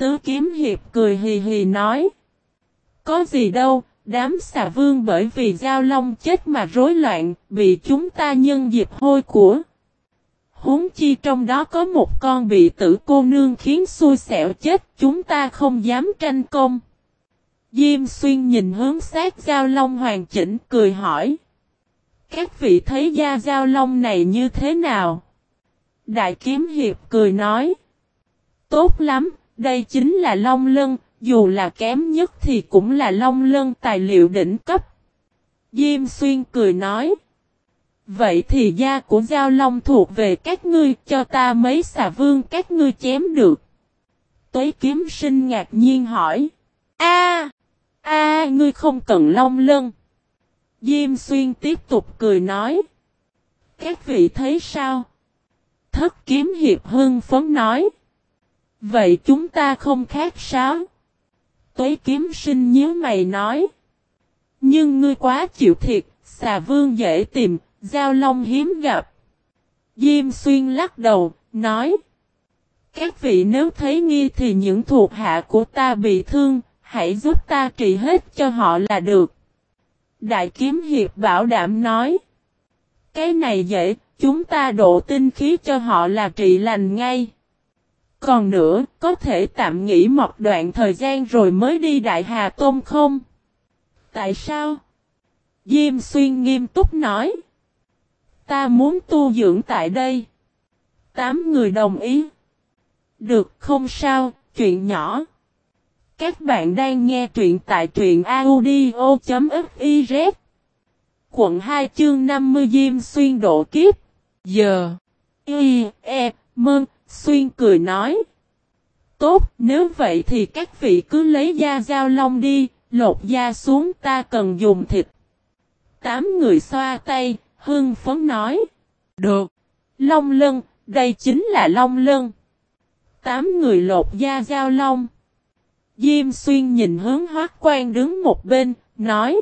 Tứ kiếm hiệp cười hì hì nói. Có gì đâu, đám xà vương bởi vì giao long chết mà rối loạn, bị chúng ta nhân dịp hôi của. Huống chi trong đó có một con bị tử cô nương khiến xui xẻo chết, chúng ta không dám tranh công. Diêm xuyên nhìn hướng sát giao long hoàn chỉnh cười hỏi. Các vị thấy da giao long này như thế nào? Đại kiếm hiệp cười nói. Tốt lắm, đây chính là long lân, dù là kém nhất thì cũng là long lân tài liệu đỉnh cấp. Diêm xuyên cười nói. Vậy thì da của giao long thuộc về các ngươi cho ta mấy xà vương các ngươi chém được. Tuế kiếm sinh ngạc nhiên hỏi. A, a, ngươi không cần long lân. Diêm xuyên tiếp tục cười nói. Các vị thấy sao? Thất kiếm hiệp hưng phấn nói. Vậy chúng ta không khác sao? Tuế kiếm sinh nhớ mày nói. Nhưng ngươi quá chịu thiệt, xà vương dễ tìm, giao long hiếm gặp. Diêm xuyên lắc đầu, nói. Các vị nếu thấy nghi thì những thuộc hạ của ta bị thương, hãy giúp ta trị hết cho họ là được. Đại kiếm hiệp bảo đảm nói. Cái này dễ, chúng ta độ tinh khí cho họ là trị lành ngay. Còn nữa, có thể tạm nghỉ một đoạn thời gian rồi mới đi Đại Hà Tôn không? Tại sao? Diêm xuyên nghiêm túc nói. Ta muốn tu dưỡng tại đây. Tám người đồng ý. Được không sao, chuyện nhỏ. Các bạn đang nghe truyện tại truyện audio.fiz Quận 2 chương 50 Diêm Xuyên độ kiếp Giờ Y, E, Mơn, Xuyên cười nói Tốt, nếu vậy thì các vị cứ lấy da dao long đi, lột da xuống ta cần dùng thịt. Tám người xoa tay, hưng phấn nói Được, long lân, đây chính là long lân. Tám người lột da dao long Diêm xuyên nhìn hướng hoác quan đứng một bên, nói.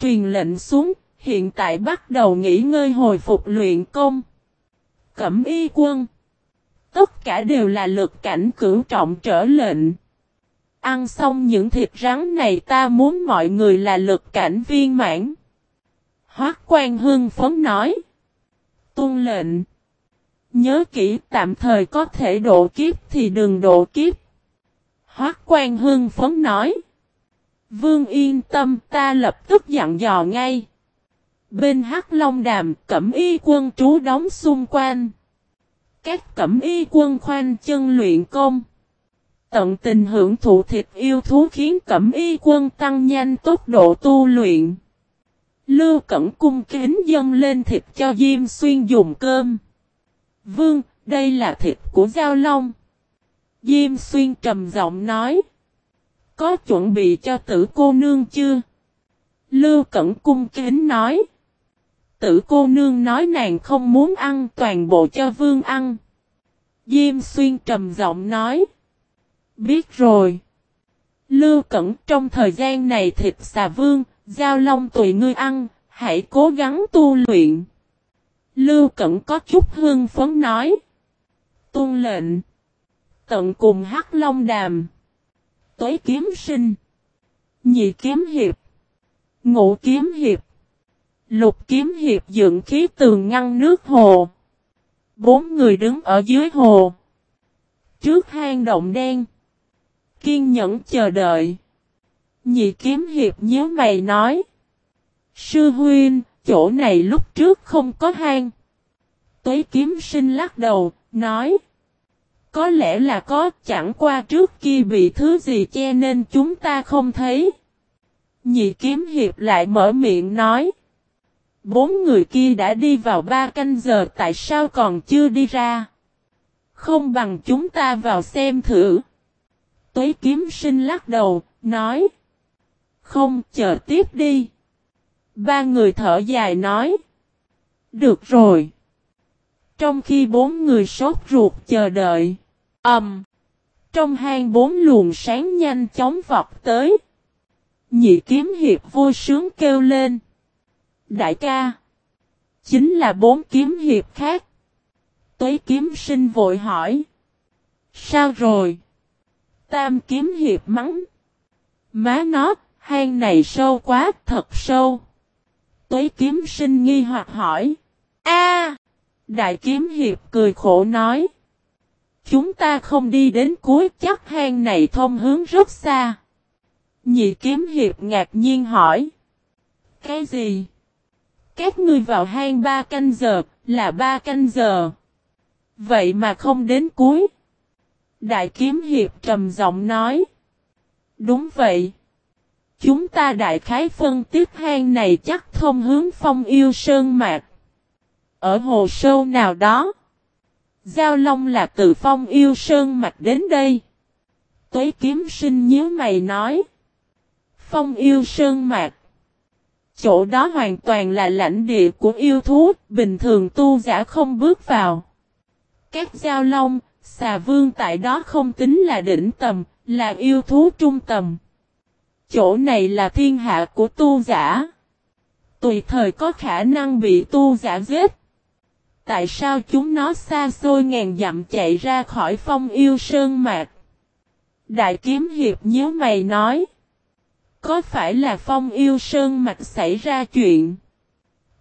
Truyền lệnh xuống, hiện tại bắt đầu nghỉ ngơi hồi phục luyện công. Cẩm y quân. Tất cả đều là lực cảnh cửu trọng trở lệnh. Ăn xong những thịt rắn này ta muốn mọi người là lực cảnh viên mãn. Hoác quan hương phấn nói. Tuân lệnh. Nhớ kỹ tạm thời có thể độ kiếp thì đừng độ kiếp. Hoác quan hương phấn nói. Vương yên tâm ta lập tức dặn dò ngay. Bên hắc long đàm cẩm y quân trú đóng xung quanh. Các cẩm y quân khoanh chân luyện công. Tận tình hưởng thụ thịt yêu thú khiến cẩm y quân tăng nhanh tốc độ tu luyện. Lưu cẩn cung kính dâng lên thịt cho Diêm Xuyên dùng cơm. Vương, đây là thịt của Giao Long. Diêm xuyên trầm giọng nói. Có chuẩn bị cho tử cô nương chưa? Lưu Cẩn cung kính nói. Tử cô nương nói nàng không muốn ăn toàn bộ cho vương ăn. Diêm xuyên trầm giọng nói. Biết rồi. Lưu Cẩn trong thời gian này thịt xà vương, giao long tùy ngươi ăn, hãy cố gắng tu luyện. Lưu Cẩn có chút hương phấn nói. Tôn lệnh. Tận cùng hắc long đàm. Tối kiếm sinh. Nhị kiếm hiệp. Ngũ kiếm hiệp. Lục kiếm hiệp dựng khí tường ngăn nước hồ. Bốn người đứng ở dưới hồ. Trước hang động đen. Kiên nhẫn chờ đợi. Nhị kiếm hiệp nhớ mày nói. Sư huynh, chỗ này lúc trước không có hang. Tuế kiếm sinh lắc đầu, nói. Có lẽ là có, chẳng qua trước kia bị thứ gì che nên chúng ta không thấy. Nhị kiếm hiệp lại mở miệng nói. Bốn người kia đã đi vào ba canh giờ tại sao còn chưa đi ra? Không bằng chúng ta vào xem thử. Tuế kiếm sinh lắc đầu, nói. Không, chờ tiếp đi. Ba người thở dài nói. Được rồi. Trong khi bốn người sốt ruột chờ đợi. Ầm. Um, trong hang bốn luồng sáng nhanh chóng vọt tới. Nhị kiếm hiệp vui sướng kêu lên. Đại ca. Chính là bốn kiếm hiệp khác. Tuế kiếm sinh vội hỏi. Sao rồi? Tam kiếm hiệp mắng. Má nó, hang này sâu quá, thật sâu. Tuế kiếm sinh nghi hoặc hỏi. a Đại kiếm hiệp cười khổ nói. Chúng ta không đi đến cuối chắc hang này thông hướng rất xa. Nhị kiếm hiệp ngạc nhiên hỏi. Cái gì? Các ngươi vào hang ba canh giờ, là ba canh giờ. Vậy mà không đến cuối. Đại kiếm hiệp trầm giọng nói. Đúng vậy. Chúng ta đại khái phân tiếp hang này chắc thông hướng phong yêu sơn mạc. Ở hồ sâu nào đó. Giao Long là từ phong yêu sơn mạch đến đây. Tuế kiếm sinh nhớ mày nói. Phong yêu sơn mạc. Chỗ đó hoàn toàn là lãnh địa của yêu thú, bình thường tu giả không bước vào. Các giao long, xà vương tại đó không tính là đỉnh tầm, là yêu thú trung tầm. Chỗ này là thiên hạ của tu giả. Tùy thời có khả năng bị tu giả giết. Tại sao chúng nó xa xôi ngàn dặm chạy ra khỏi phong yêu sơn mạc? Đại kiếm hiệp nhớ mày nói. Có phải là phong yêu sơn mạch xảy ra chuyện?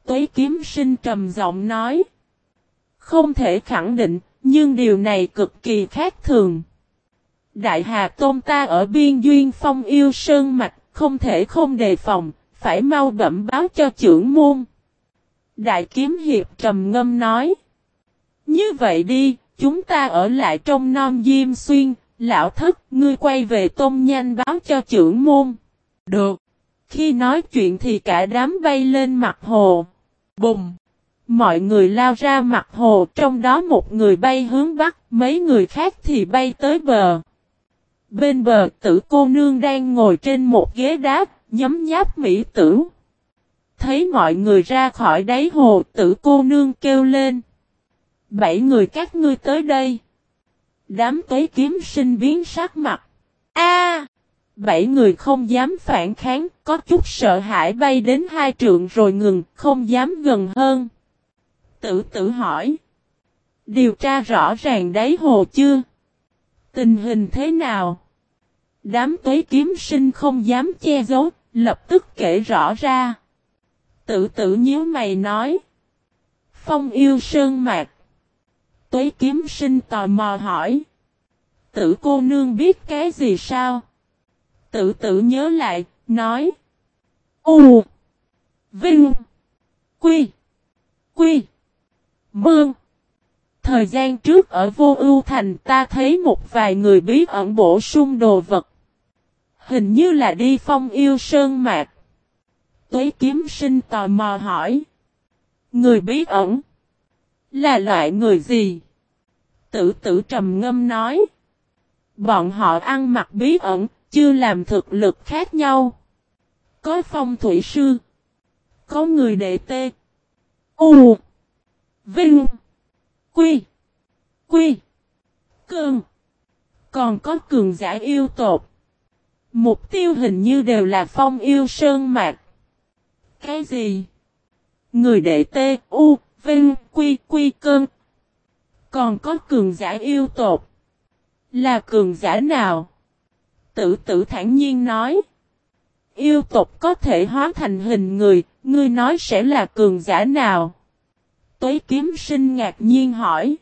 Tuế kiếm sinh trầm giọng nói. Không thể khẳng định, nhưng điều này cực kỳ khác thường. Đại Hà Tôn ta ở biên duyên phong yêu sơn mạch, không thể không đề phòng, phải mau bẩm báo cho trưởng môn. Đại kiếm hiệp trầm ngâm nói. Như vậy đi, chúng ta ở lại trong non diêm xuyên, lão thất, ngươi quay về tôn nhanh báo cho trưởng môn. Được. Khi nói chuyện thì cả đám bay lên mặt hồ. Bùng. Mọi người lao ra mặt hồ, trong đó một người bay hướng bắc, mấy người khác thì bay tới bờ. Bên bờ tử cô nương đang ngồi trên một ghế đá, nhấm nháp mỹ tử. Thấy mọi người ra khỏi đáy hồ, tử cô nương kêu lên. Bảy người các ngươi tới đây. Đám cấy kiếm sinh biến sắc mặt. A! Bảy người không dám phản kháng, có chút sợ hãi bay đến hai trượng rồi ngừng, không dám gần hơn. Tử tử hỏi. Điều tra rõ ràng đáy hồ chưa? Tình hình thế nào? Đám tuế kiếm sinh không dám che giấu, lập tức kể rõ ra. Tử tử nhíu mày nói. Phong yêu sơn mạc. Tuế kiếm sinh tò mò hỏi. Tử cô nương biết cái gì sao? Tự tử nhớ lại, nói. U. Vinh. Quy. Quy. Bương. Thời gian trước ở vô ưu thành ta thấy một vài người bí ẩn bổ sung đồ vật. Hình như là đi phong yêu sơn mạc. Tuế kiếm sinh tò mò hỏi. Người bí ẩn. Là loại người gì? Tử tử trầm ngâm nói. Bọn họ ăn mặc bí ẩn, chưa làm thực lực khác nhau. Có phong thủy sư. Có người đệ tê. U. Vinh. Quy. Quy. cường Còn có cường giả yêu tột. Mục tiêu hình như đều là phong yêu sơn mạc. Cái gì? Người đệ tê, u, vinh, quy, quy cơn. Còn có cường giả yêu tột. Là cường giả nào? Tử tử thản nhiên nói. Yêu tộc có thể hóa thành hình người, ngươi nói sẽ là cường giả nào? Tuế kiếm sinh ngạc nhiên hỏi.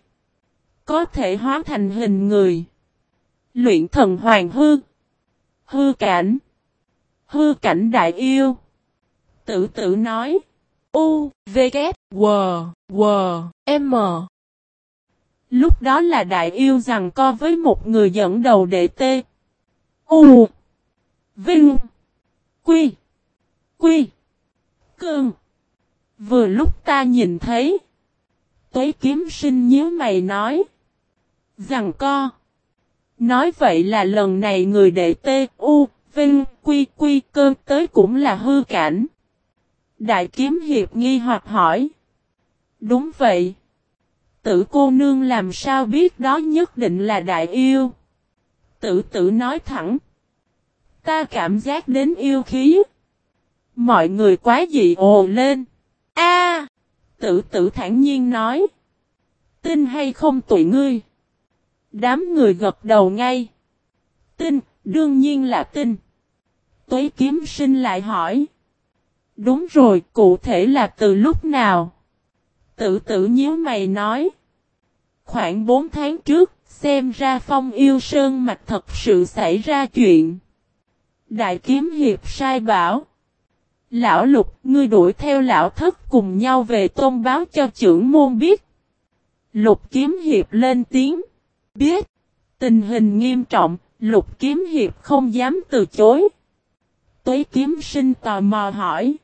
Có thể hóa thành hình người. Luyện thần hoàng hư. Hư cảnh. Hư cảnh đại yêu. Tử tử nói. U, V, K, W, W, M. Lúc đó là đại yêu rằng co với một người dẫn đầu đệ tê. U. Vinh. Quy. Quy. Cương. Vừa lúc ta nhìn thấy. Tuế kiếm sinh nhớ mày nói. Rằng co. Nói vậy là lần này người đệ tê u, vinh, quy, quy cơn tới cũng là hư cảnh. Đại kiếm hiệp nghi hoặc hỏi. Đúng vậy. Tử cô nương làm sao biết đó nhất định là đại yêu. Tử tử nói thẳng. Ta cảm giác đến yêu khí. Mọi người quá dị ồ lên. A, Tử tử thản nhiên nói. Tin hay không tụi ngươi? Đám người gật đầu ngay. Tin, đương nhiên là tin. Tuế kiếm sinh lại hỏi. Đúng rồi, cụ thể là từ lúc nào? Tự tử nhíu mày nói. Khoảng 4 tháng trước, xem ra phong yêu sơn mạch thật sự xảy ra chuyện. Đại kiếm hiệp sai bảo. Lão lục, ngươi đuổi theo lão thất cùng nhau về tôn báo cho trưởng môn biết. Lục kiếm hiệp lên tiếng. Biết. Tình hình nghiêm trọng, lục kiếm hiệp không dám từ chối. Tuế kiếm sinh tò mò hỏi.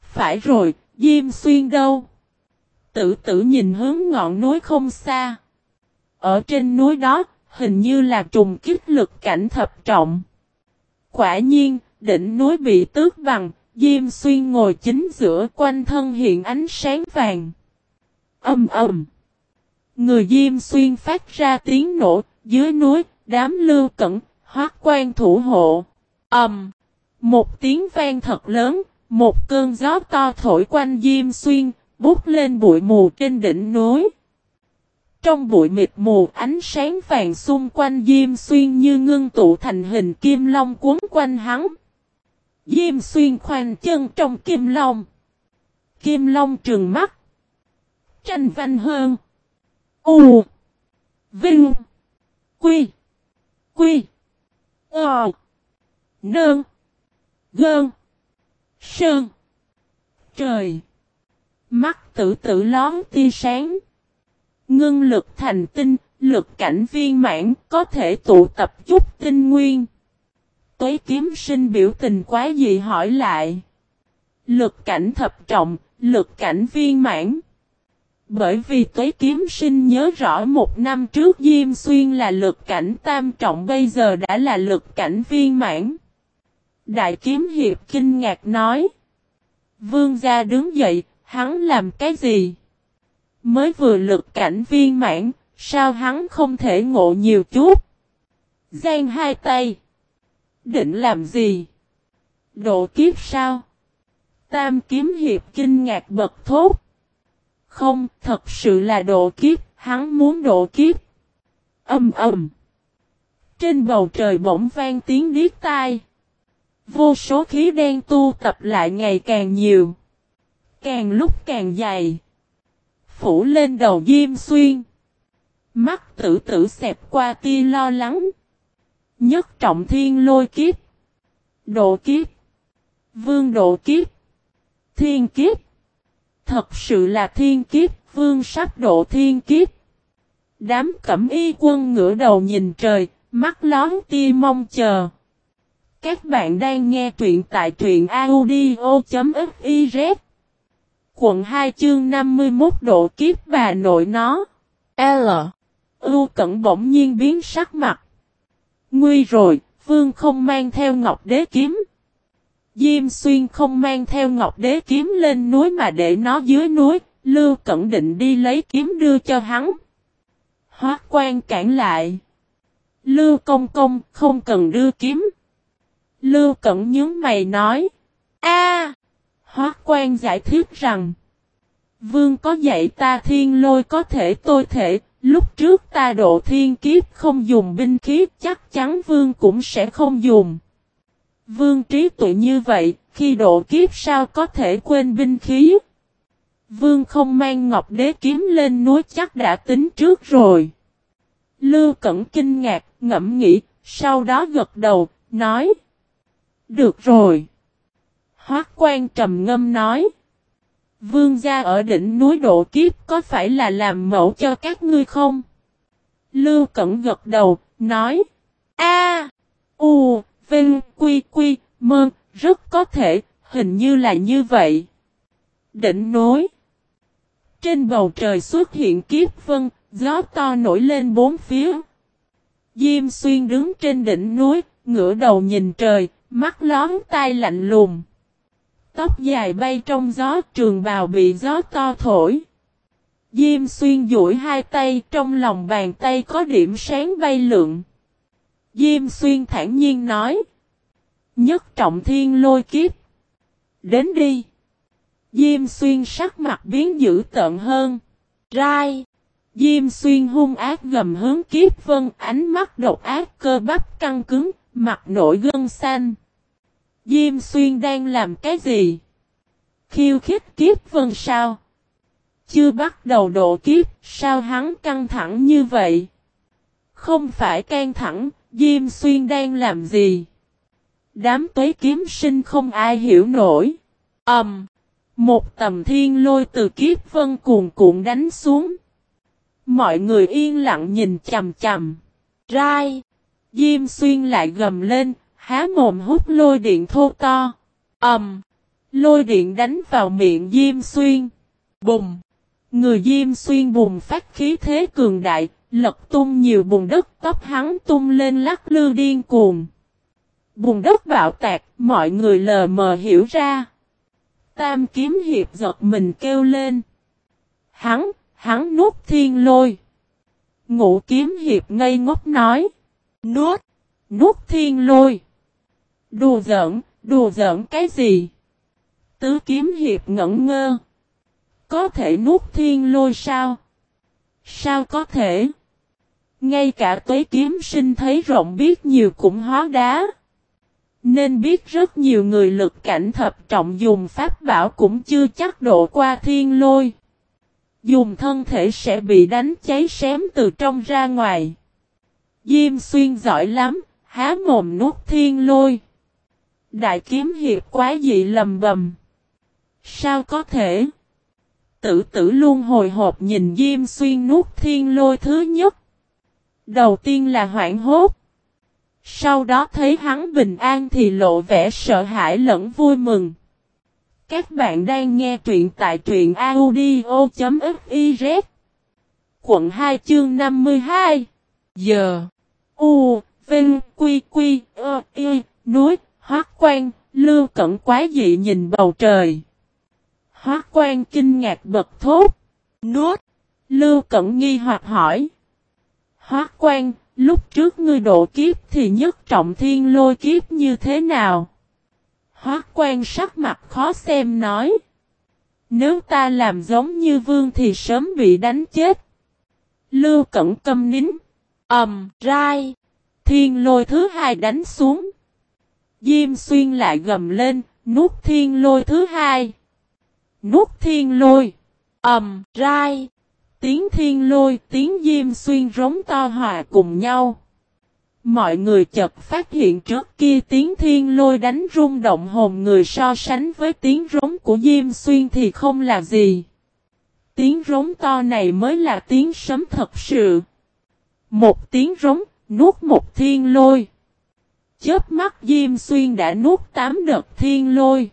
Phải rồi, Diêm Xuyên đâu? Tử tử nhìn hướng ngọn núi không xa. Ở trên núi đó, hình như là trùng kích lực cảnh thập trọng. Quả nhiên, đỉnh núi bị tước bằng, Diêm Xuyên ngồi chính giữa quanh thân hiện ánh sáng vàng. Âm ầm. Người Diêm Xuyên phát ra tiếng nổ, dưới núi, đám lưu cẩn, hoác quan thủ hộ. Ầm. Một tiếng vang thật lớn, một cơn gió to thổi quanh Diêm Xuyên, bút lên bụi mù trên đỉnh núi. Trong bụi mịt mù, ánh sáng vàng xung quanh Diêm Xuyên như ngưng tụ thành hình kim long cuốn quanh hắn. Diêm Xuyên khoanh chân trong kim long. Kim long trừng mắt. Tranh văn hơn. U. Vinh. Quy. Quy. Ờ. Nơn. Gơn. Sơn. Trời. Mắt tử tử lón tia sáng. Ngưng lực thành tinh, lực cảnh viên mãn có thể tụ tập chút tinh nguyên. Tuế kiếm sinh biểu tình quá dị hỏi lại. Lực cảnh thập trọng, lực cảnh viên mãn. Bởi vì tuế kiếm sinh nhớ rõ một năm trước Diêm Xuyên là lực cảnh tam trọng bây giờ đã là lực cảnh viên mãn. Đại kiếm hiệp kinh ngạc nói. Vương gia đứng dậy, hắn làm cái gì? Mới vừa lực cảnh viên mãn, sao hắn không thể ngộ nhiều chút? Giang hai tay. Định làm gì? Độ kiếp sao? Tam kiếm hiệp kinh ngạc bật thốt. Không, thật sự là độ kiếp, hắn muốn độ kiếp. Âm ầm. Trên bầu trời bỗng vang tiếng điếc tai. Vô số khí đen tu tập lại ngày càng nhiều. Càng lúc càng dày. Phủ lên đầu Diêm Xuyên. Mắt tử tử xẹp qua tia lo lắng. Nhất trọng thiên lôi kiếp. Độ kiếp. Vương độ kiếp. Thiên kiếp. Thật sự là thiên kiếp, vương sắp độ thiên kiếp. Đám cẩm y quân ngửa đầu nhìn trời, mắt lón tia mong chờ. Các bạn đang nghe truyện tại truyện audio.fif Quận 2 chương 51 độ kiếp bà nội nó. L. Ưu cẩn bỗng nhiên biến sắc mặt. Nguy rồi, vương không mang theo ngọc đế kiếm. Diêm xuyên không mang theo ngọc đế kiếm lên núi mà để nó dưới núi, Lưu Cẩn định đi lấy kiếm đưa cho hắn. Hóa quan cản lại. Lưu công công không cần đưa kiếm. Lưu Cẩn nhớ mày nói. a Hóa quan giải thích rằng. Vương có dạy ta thiên lôi có thể tôi thể, lúc trước ta độ thiên kiếp không dùng binh khí chắc chắn vương cũng sẽ không dùng. Vương trí tuệ như vậy, khi độ kiếp sao có thể quên binh khí? Vương không mang ngọc đế kiếm lên núi chắc đã tính trước rồi. Lưu Cẩn kinh ngạc, ngẫm nghĩ, sau đó gật đầu, nói. Được rồi. Hoác quan trầm ngâm nói. Vương gia ở đỉnh núi độ kiếp có phải là làm mẫu cho các ngươi không? Lưu Cẩn gật đầu, nói. A, U, Vinh, Quy, Quy, Mơ, rất có thể, hình như là như vậy. Đỉnh núi. Trên bầu trời xuất hiện kiếp vân, gió to nổi lên bốn phía. Diêm xuyên đứng trên đỉnh núi, ngửa đầu nhìn trời, mắt lón tai lạnh lùng. Tóc dài bay trong gió trường bào bị gió to thổi. Diêm xuyên duỗi hai tay trong lòng bàn tay có điểm sáng bay lượn. Diêm xuyên thản nhiên nói. Nhất trọng thiên lôi kiếp. Đến đi. Diêm xuyên sắc mặt biến dữ tợn hơn. Rai. Diêm xuyên hung ác gầm hướng kiếp vân ánh mắt độc ác cơ bắp căng cứng, mặt nổi gân xanh. Diêm xuyên đang làm cái gì? Khiêu khích kiếp vân sao? Chưa bắt đầu độ kiếp, sao hắn căng thẳng như vậy? Không phải căng thẳng, Diêm xuyên đang làm gì? Đám tuế kiếm sinh không ai hiểu nổi. Ẩm! Um, một tầm thiên lôi từ kiếp vân cuồn cuộn đánh xuống. Mọi người yên lặng nhìn chầm chầm. Rai! Diêm xuyên lại gầm lên, há mồm hút lôi điện thô to. Ẩm! Um, lôi điện đánh vào miệng Diêm xuyên. Bùng! Người Diêm xuyên bùng phát khí thế cường đại, lật tung nhiều bùn đất tóc hắn tung lên lắc lư điên cuồng. Bùn đất bạo tạc, mọi người lờ mờ hiểu ra. Tam kiếm hiệp giật mình kêu lên. Hắn, hắn nuốt thiên lôi. Ngũ kiếm hiệp ngây ngốc nói. Nuốt, nuốt thiên lôi. Đùa giỡn, đùa giỡn cái gì? Tứ kiếm hiệp ngẩn ngơ. Có thể nuốt thiên lôi sao? Sao có thể? Ngay cả tuế kiếm sinh thấy rộng biết nhiều cũng hóa đá. Nên biết rất nhiều người lực cảnh thập trọng dùng pháp bảo cũng chưa chắc độ qua thiên lôi. Dùng thân thể sẽ bị đánh cháy xém từ trong ra ngoài. Diêm xuyên giỏi lắm, há mồm nuốt thiên lôi. Đại kiếm hiệp quá dị lầm bầm. Sao có thể? Tử tử luôn hồi hộp nhìn Diêm xuyên nuốt thiên lôi thứ nhất. Đầu tiên là hoảng hốt. Sau đó thấy hắn bình an thì lộ vẻ sợ hãi lẫn vui mừng. Các bạn đang nghe truyện tại truyện audio.fiz Quận 2 chương 52 Giờ U, Vinh, Quy Quy, Ơ, Y, Núi Hoác Quan Lưu Cẩn quá dị nhìn bầu trời Hoác Quan kinh ngạc bật thốt Nuốt Lưu Cẩn nghi hoặc hỏi Hoác Quan Lúc trước ngươi độ kiếp thì nhất trọng thiên lôi kiếp như thế nào? Hoác quan sắc mặt khó xem nói. Nếu ta làm giống như vương thì sớm bị đánh chết. Lưu cẩn câm nín. ầm, um, rai. Thiên lôi thứ hai đánh xuống. Diêm xuyên lại gầm lên, nút thiên lôi thứ hai. Nút thiên lôi. ầm, rai. Tiếng thiên lôi, tiếng diêm xuyên rống to hòa cùng nhau. Mọi người chợt phát hiện trước kia tiếng thiên lôi đánh rung động hồn người so sánh với tiếng rống của Diêm Xuyên thì không là gì. Tiếng rống to này mới là tiếng sấm thật sự. Một tiếng rống, nuốt một thiên lôi. Chớp mắt Diêm Xuyên đã nuốt tám đợt thiên lôi.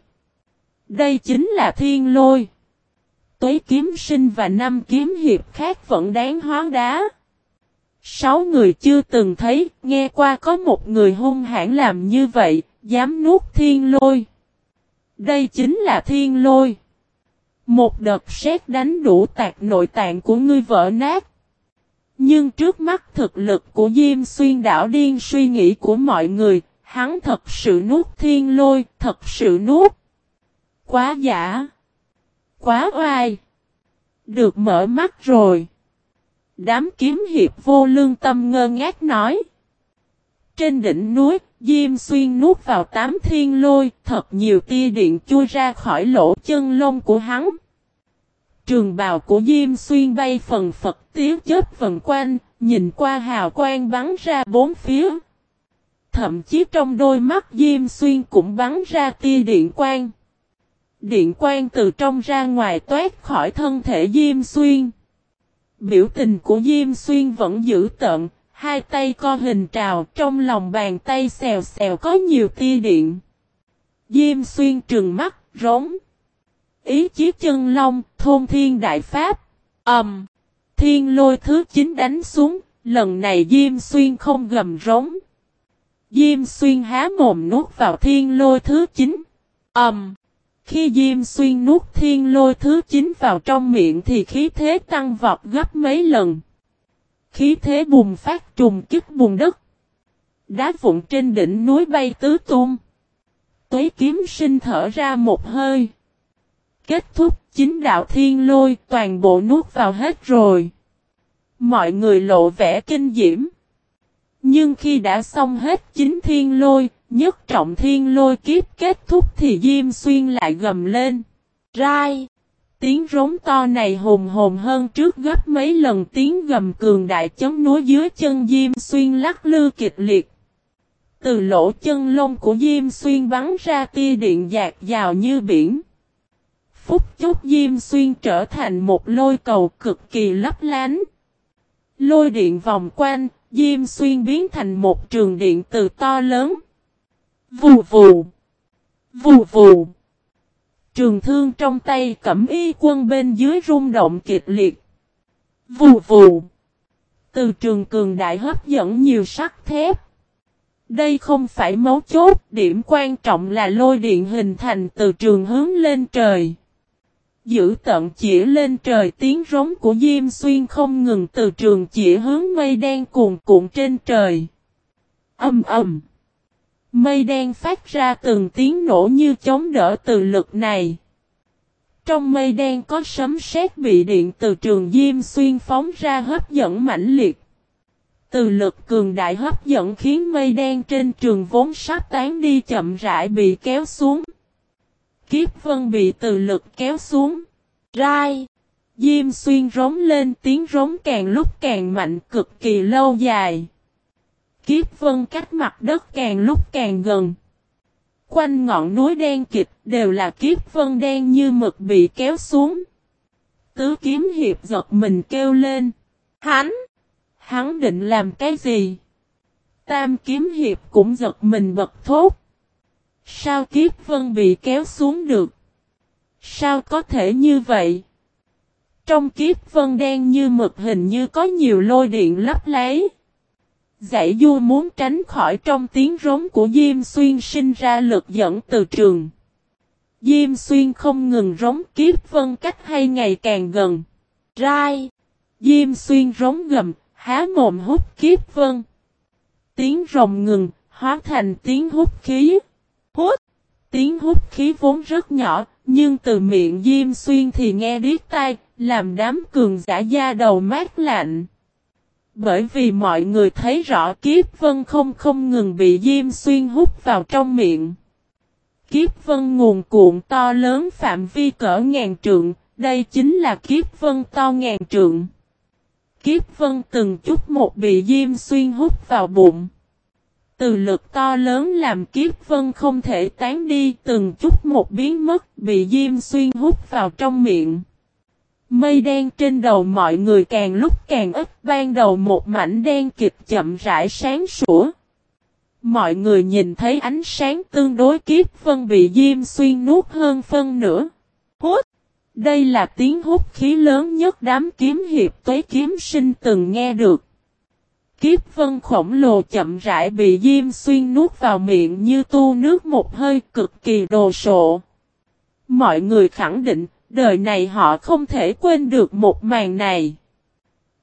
Đây chính là thiên lôi tuế kiếm sinh và năm kiếm hiệp khác vẫn đáng hóa đá. Sáu người chưa từng thấy, nghe qua có một người hung hãn làm như vậy, dám nuốt thiên lôi. Đây chính là thiên lôi. Một đợt sét đánh đủ tạc nội tạng của ngươi vỡ nát. Nhưng trước mắt thực lực của Diêm Xuyên đảo điên suy nghĩ của mọi người, hắn thật sự nuốt thiên lôi, thật sự nuốt. Quá giả quá oai. Được mở mắt rồi. Đám kiếm hiệp vô lương tâm ngơ ngác nói. Trên đỉnh núi, Diêm Xuyên nuốt vào tám thiên lôi, thật nhiều tia điện chui ra khỏi lỗ chân lông của hắn. Trường bào của Diêm Xuyên bay phần phật tiếu chết phần quanh, nhìn qua hào quang bắn ra bốn phía. Thậm chí trong đôi mắt Diêm Xuyên cũng bắn ra tia điện quang. Điện quang từ trong ra ngoài toát khỏi thân thể Diêm Xuyên. Biểu tình của Diêm Xuyên vẫn giữ tận, hai tay co hình trào trong lòng bàn tay xèo xèo có nhiều tia điện. Diêm Xuyên trừng mắt, rống. Ý chí chân long, thôn thiên đại pháp. Ầm, Um, thiên lôi thứ 9 đánh xuống, lần này Diêm Xuyên không gầm rống. Diêm Xuyên há mồm nuốt vào thiên lôi thứ 9. Ầm, Um, khi Diêm Xuyên nuốt thiên lôi thứ 9 vào trong miệng thì khí thế tăng vọt gấp mấy lần. Khí thế bùng phát trùng kích bùn đất. Đá vụn trên đỉnh núi bay tứ tung. Tuế kiếm sinh thở ra một hơi. Kết thúc chính đạo thiên lôi toàn bộ nuốt vào hết rồi. Mọi người lộ vẻ kinh diễm. Nhưng khi đã xong hết chính thiên lôi, nhất trọng thiên lôi kiếp kết thúc thì Diêm Xuyên lại gầm lên. Rai! Tiếng rống to này hùng hồn hơn trước gấp mấy lần tiếng gầm cường đại chống núi dưới chân Diêm Xuyên lắc lư kịch liệt. Từ lỗ chân lông của Diêm Xuyên bắn ra tia điện dạt dào như biển. Phúc chốc Diêm Xuyên trở thành một lôi cầu cực kỳ lấp lánh. Lôi điện vòng quanh, Diêm Xuyên biến thành một trường điện từ to lớn. Vù vù. Vù vù. Trường thương trong tay cẩm y quân bên dưới rung động kịch liệt. Vù vù. Từ trường cường đại hấp dẫn nhiều sắt thép. Đây không phải mấu chốt, điểm quan trọng là lôi điện hình thành từ trường hướng lên trời. Giữ tận chỉ lên trời, tiếng rống của Diêm Xuyên không ngừng từ trường chỉ hướng mây đen cuồn cuộn trên trời. Âm ầm. Mây đen phát ra từng tiếng nổ như chống đỡ từ lực này. Trong mây đen có sấm sét bị điện từ trường Diêm Xuyên phóng ra hấp dẫn mãnh liệt. Từ lực cường đại hấp dẫn khiến mây đen trên trường vốn sắp tán đi chậm rãi bị kéo xuống. Kiếp vân bị từ lực kéo xuống. Rai. Diêm xuyên rống lên tiếng rống càng lúc càng mạnh cực kỳ lâu dài. Kiếp vân cách mặt đất càng lúc càng gần. Quanh ngọn núi đen kịch đều là kiếp vân đen như mực bị kéo xuống. Tứ kiếm hiệp giật mình kêu lên. Hắn! Hắn định làm cái gì? Tam kiếm hiệp cũng giật mình bật thốt. Sao kiếp vân bị kéo xuống được? Sao có thể như vậy? Trong kiếp vân đen như mực hình như có nhiều lôi điện lấp lấy. Giải du muốn tránh khỏi trong tiếng rống của Diêm Xuyên sinh ra lực dẫn từ trường. Diêm Xuyên không ngừng rống kiếp vân cách hay ngày càng gần. Rai. Diêm Xuyên rống gầm, há mồm hút kiếp vân. Tiếng rồng ngừng, hóa thành tiếng hút khí. Hút. Tiếng hút khí vốn rất nhỏ, nhưng từ miệng Diêm Xuyên thì nghe điếc tai, làm đám cường giả da đầu mát lạnh. Bởi vì mọi người thấy rõ kiếp vân không không ngừng bị Diêm Xuyên hút vào trong miệng. Kiếp vân nguồn cuộn to lớn phạm vi cỡ ngàn trượng, đây chính là kiếp vân to ngàn trượng. Kiếp vân từng chút một bị Diêm Xuyên hút vào bụng. Từ lực to lớn làm kiếp vân không thể tán đi, từng chút một biến mất, bị Diêm Xuyên hút vào trong miệng. Mây đen trên đầu mọi người càng lúc càng ít, ban đầu một mảnh đen kịch chậm rãi sáng sủa. Mọi người nhìn thấy ánh sáng tương đối kiếp vân bị Diêm Xuyên nuốt hơn phân nửa. Hút! Đây là tiếng hút khí lớn nhất đám kiếm hiệp tuế kiếm sinh từng nghe được. Kiếp vân khổng lồ chậm rãi bị Diêm Xuyên nuốt vào miệng như tu nước một hơi cực kỳ đồ sộ. Mọi người khẳng định, đời này họ không thể quên được một màn này.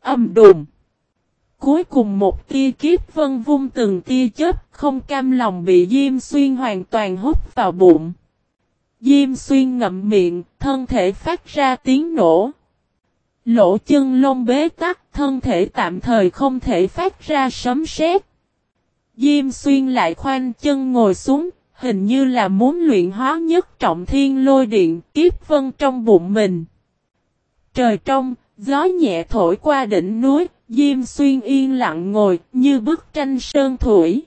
Âm đùm. Cuối cùng một tia kiếp vân vung từng tia chết không cam lòng bị Diêm Xuyên hoàn toàn hút vào bụng. Diêm Xuyên ngậm miệng, thân thể phát ra tiếng nổ. Lỗ chân lông bế tắc, thân thể tạm thời không thể phát ra sấm sét. Diêm xuyên lại khoanh chân ngồi xuống, hình như là muốn luyện hóa nhất trọng thiên lôi điện kiếp vân trong bụng mình. Trời trong, gió nhẹ thổi qua đỉnh núi, Diêm xuyên yên lặng ngồi như bức tranh sơn thủy.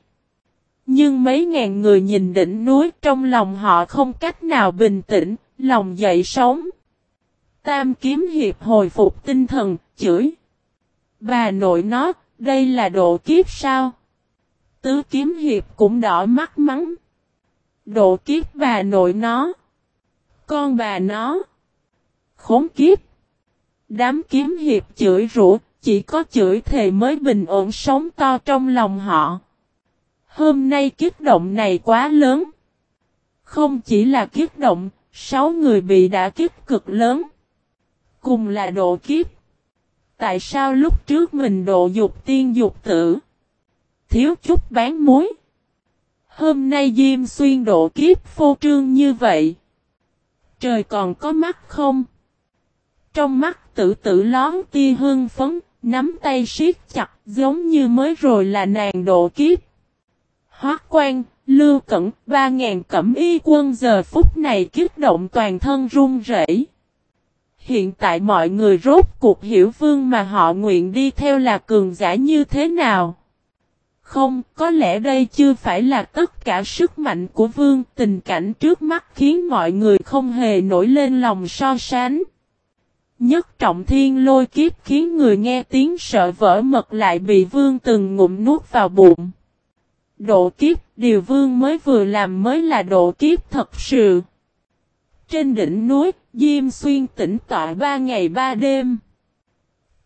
Nhưng mấy ngàn người nhìn đỉnh núi trong lòng họ không cách nào bình tĩnh, lòng dậy sống. Tam kiếm hiệp hồi phục tinh thần, chửi. Bà nội nó, đây là độ kiếp sao? Tứ kiếm hiệp cũng đỏ mắt mắng. Độ kiếp bà nội nó. Con bà nó. Khốn kiếp. Đám kiếm hiệp chửi rủa, chỉ có chửi thề mới bình ổn sống to trong lòng họ. Hôm nay kiếp động này quá lớn. Không chỉ là kiếp động, sáu người bị đã kiếp cực lớn. Cùng là độ kiếp. Tại sao lúc trước mình độ dục tiên dục tử? Thiếu chút bán muối. Hôm nay Diêm Xuyên độ kiếp phô trương như vậy. Trời còn có mắt không? Trong mắt tử tử lón tia hương phấn, nắm tay siết chặt giống như mới rồi là nàng độ kiếp. Hoác quan, lưu cẩn, ba ngàn cẩm y quân giờ phút này kích động toàn thân run rẩy. Hiện tại mọi người rốt cuộc hiểu vương mà họ nguyện đi theo là cường giả như thế nào. Không, có lẽ đây chưa phải là tất cả sức mạnh của vương, tình cảnh trước mắt khiến mọi người không hề nổi lên lòng so sánh. Nhất trọng thiên lôi kiếp khiến người nghe tiếng sợ vỡ mật lại bị vương từng ngụm nuốt vào bụng. Độ kiếp, điều vương mới vừa làm mới là độ kiếp thật sự. Trên đỉnh núi, Diêm Xuyên tĩnh tọa ba ngày ba đêm.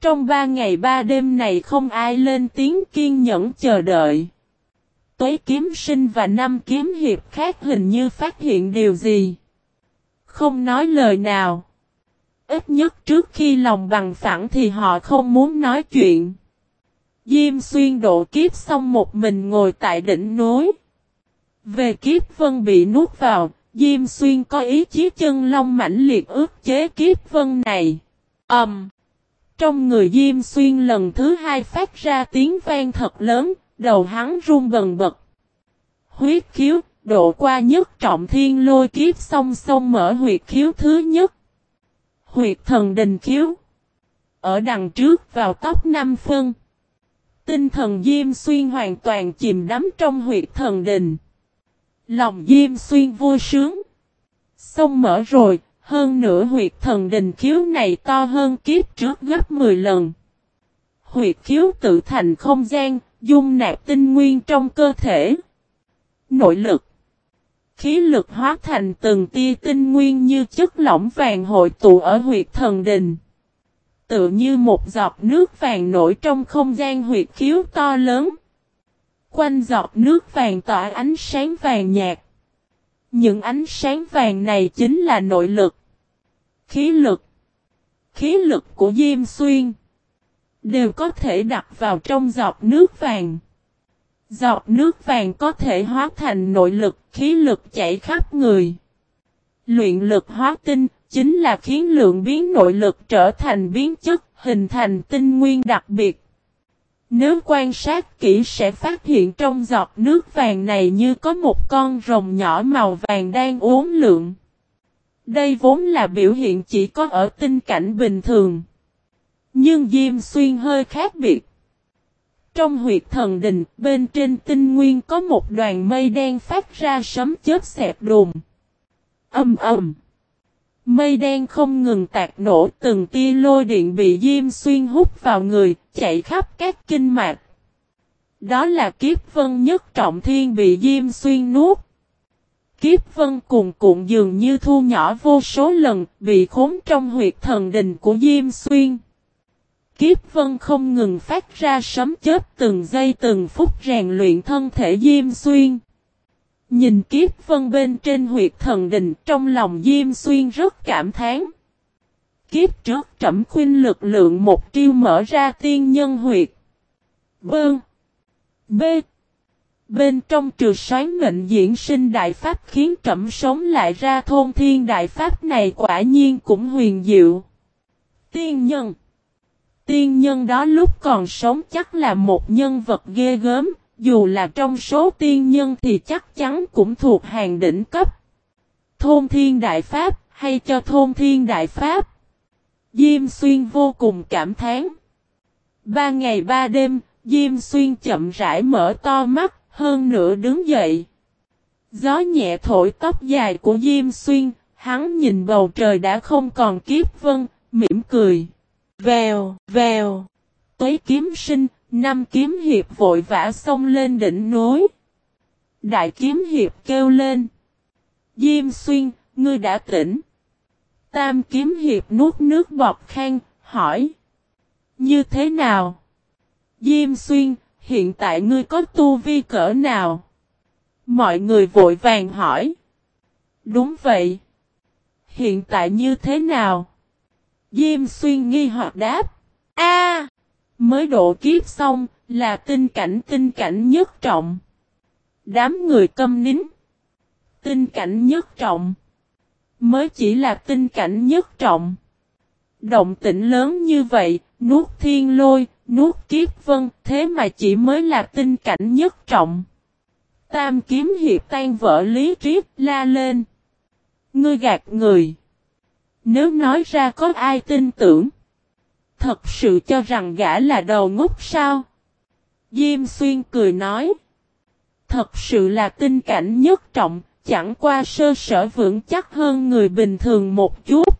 Trong ba ngày ba đêm này không ai lên tiếng kiên nhẫn chờ đợi. Tuế kiếm sinh và năm kiếm hiệp khác hình như phát hiện điều gì. Không nói lời nào. Ít nhất trước khi lòng bằng phẳng thì họ không muốn nói chuyện. Diêm xuyên độ kiếp xong một mình ngồi tại đỉnh núi. Về kiếp vân bị nuốt vào, Diêm xuyên có ý chí chân long mãnh liệt ước chế kiếp vân này. Ẩm! Um, trong người Diêm Xuyên lần thứ hai phát ra tiếng vang thật lớn, đầu hắn run bần bật. Huyết khiếu, độ qua nhất trọng thiên lôi kiếp song song mở huyệt khiếu thứ nhất. Huyệt thần đình khiếu. Ở đằng trước vào tóc năm phân. Tinh thần Diêm Xuyên hoàn toàn chìm đắm trong huyệt thần đình. Lòng Diêm Xuyên vui sướng. Xong mở rồi, hơn nữa huyệt thần đình khiếu này to hơn kiếp trước gấp 10 lần. Huyệt khiếu tự thành không gian, dung nạp tinh nguyên trong cơ thể. Nội lực Khí lực hóa thành từng tia tinh nguyên như chất lỏng vàng hội tụ ở huyệt thần đình. Tự như một giọt nước vàng nổi trong không gian huyệt khiếu to lớn. Quanh giọt nước vàng tỏa ánh sáng vàng nhạt. Những ánh sáng vàng này chính là nội lực. Khí lực. Khí lực của Diêm Xuyên. Đều có thể đặt vào trong giọt nước vàng. Giọt nước vàng có thể hóa thành nội lực, khí lực chảy khắp người. Luyện lực hóa tinh, chính là khiến lượng biến nội lực trở thành biến chất, hình thành tinh nguyên đặc biệt. Nếu quan sát kỹ sẽ phát hiện trong giọt nước vàng này như có một con rồng nhỏ màu vàng đang uống lượng. Đây vốn là biểu hiện chỉ có ở tinh cảnh bình thường. Nhưng Diêm Xuyên hơi khác biệt. Trong huyệt thần đình, bên trên tinh nguyên có một đoàn mây đen phát ra sấm chớp xẹp đùm. Âm ầm. Mây đen không ngừng tạc nổ từng tia lôi điện bị Diêm Xuyên hút vào người, chạy khắp các kinh mạch. Đó là kiếp vân nhất trọng thiên bị Diêm Xuyên nuốt. Kiếp vân cuồn cuộn dường như thu nhỏ vô số lần, bị khốn trong huyệt thần đình của Diêm Xuyên. Kiếp vân không ngừng phát ra sấm chớp từng giây từng phút rèn luyện thân thể Diêm Xuyên. Nhìn kiếp vân bên trên huyệt thần đình trong lòng Diêm Xuyên rất cảm thán. Kiếp trước trẩm khuyên lực lượng một triêu mở ra tiên nhân huyệt. Bơn. B. Bên trong trừ xoán mệnh diễn sinh đại pháp khiến trẩm sống lại ra thôn thiên đại pháp này quả nhiên cũng huyền diệu. Tiên nhân Tiên nhân đó lúc còn sống chắc là một nhân vật ghê gớm, dù là trong số tiên nhân thì chắc chắn cũng thuộc hàng đỉnh cấp. Thôn thiên đại pháp, hay cho thôn thiên đại pháp. Diêm xuyên vô cùng cảm thán. Ba ngày ba đêm, Diêm xuyên chậm rãi mở to mắt, hơn nữa đứng dậy. Gió nhẹ thổi tóc dài của Diêm Xuyên, hắn nhìn bầu trời đã không còn kiếp vân, mỉm cười. Vèo, vèo, tuế kiếm sinh, năm kiếm hiệp vội vã xông lên đỉnh núi. Đại kiếm hiệp kêu lên. Diêm Xuyên, ngươi đã tỉnh. Tam kiếm hiệp nuốt nước bọt khang, hỏi. Như thế nào? Diêm Xuyên, hiện tại ngươi có tu vi cỡ nào? Mọi người vội vàng hỏi. Đúng vậy. Hiện tại như thế nào? Diêm xuyên nghi hoặc đáp. A, Mới độ kiếp xong, là tinh cảnh tinh cảnh nhất trọng. Đám người câm nín. Tinh cảnh nhất trọng. Mới chỉ là tinh cảnh nhất trọng. Động tĩnh lớn như vậy, nuốt thiên lôi, nuốt kiếp vân, thế mà chỉ mới là tinh cảnh nhất trọng. Tam kiếm hiệp tan vỡ lý triết la lên. Ngươi gạt người. Nếu nói ra có ai tin tưởng. Thật sự cho rằng gã là đầu ngốc sao? Diêm xuyên cười nói. Thật sự là tinh cảnh nhất trọng, chẳng qua sơ sở vững chắc hơn người bình thường một chút.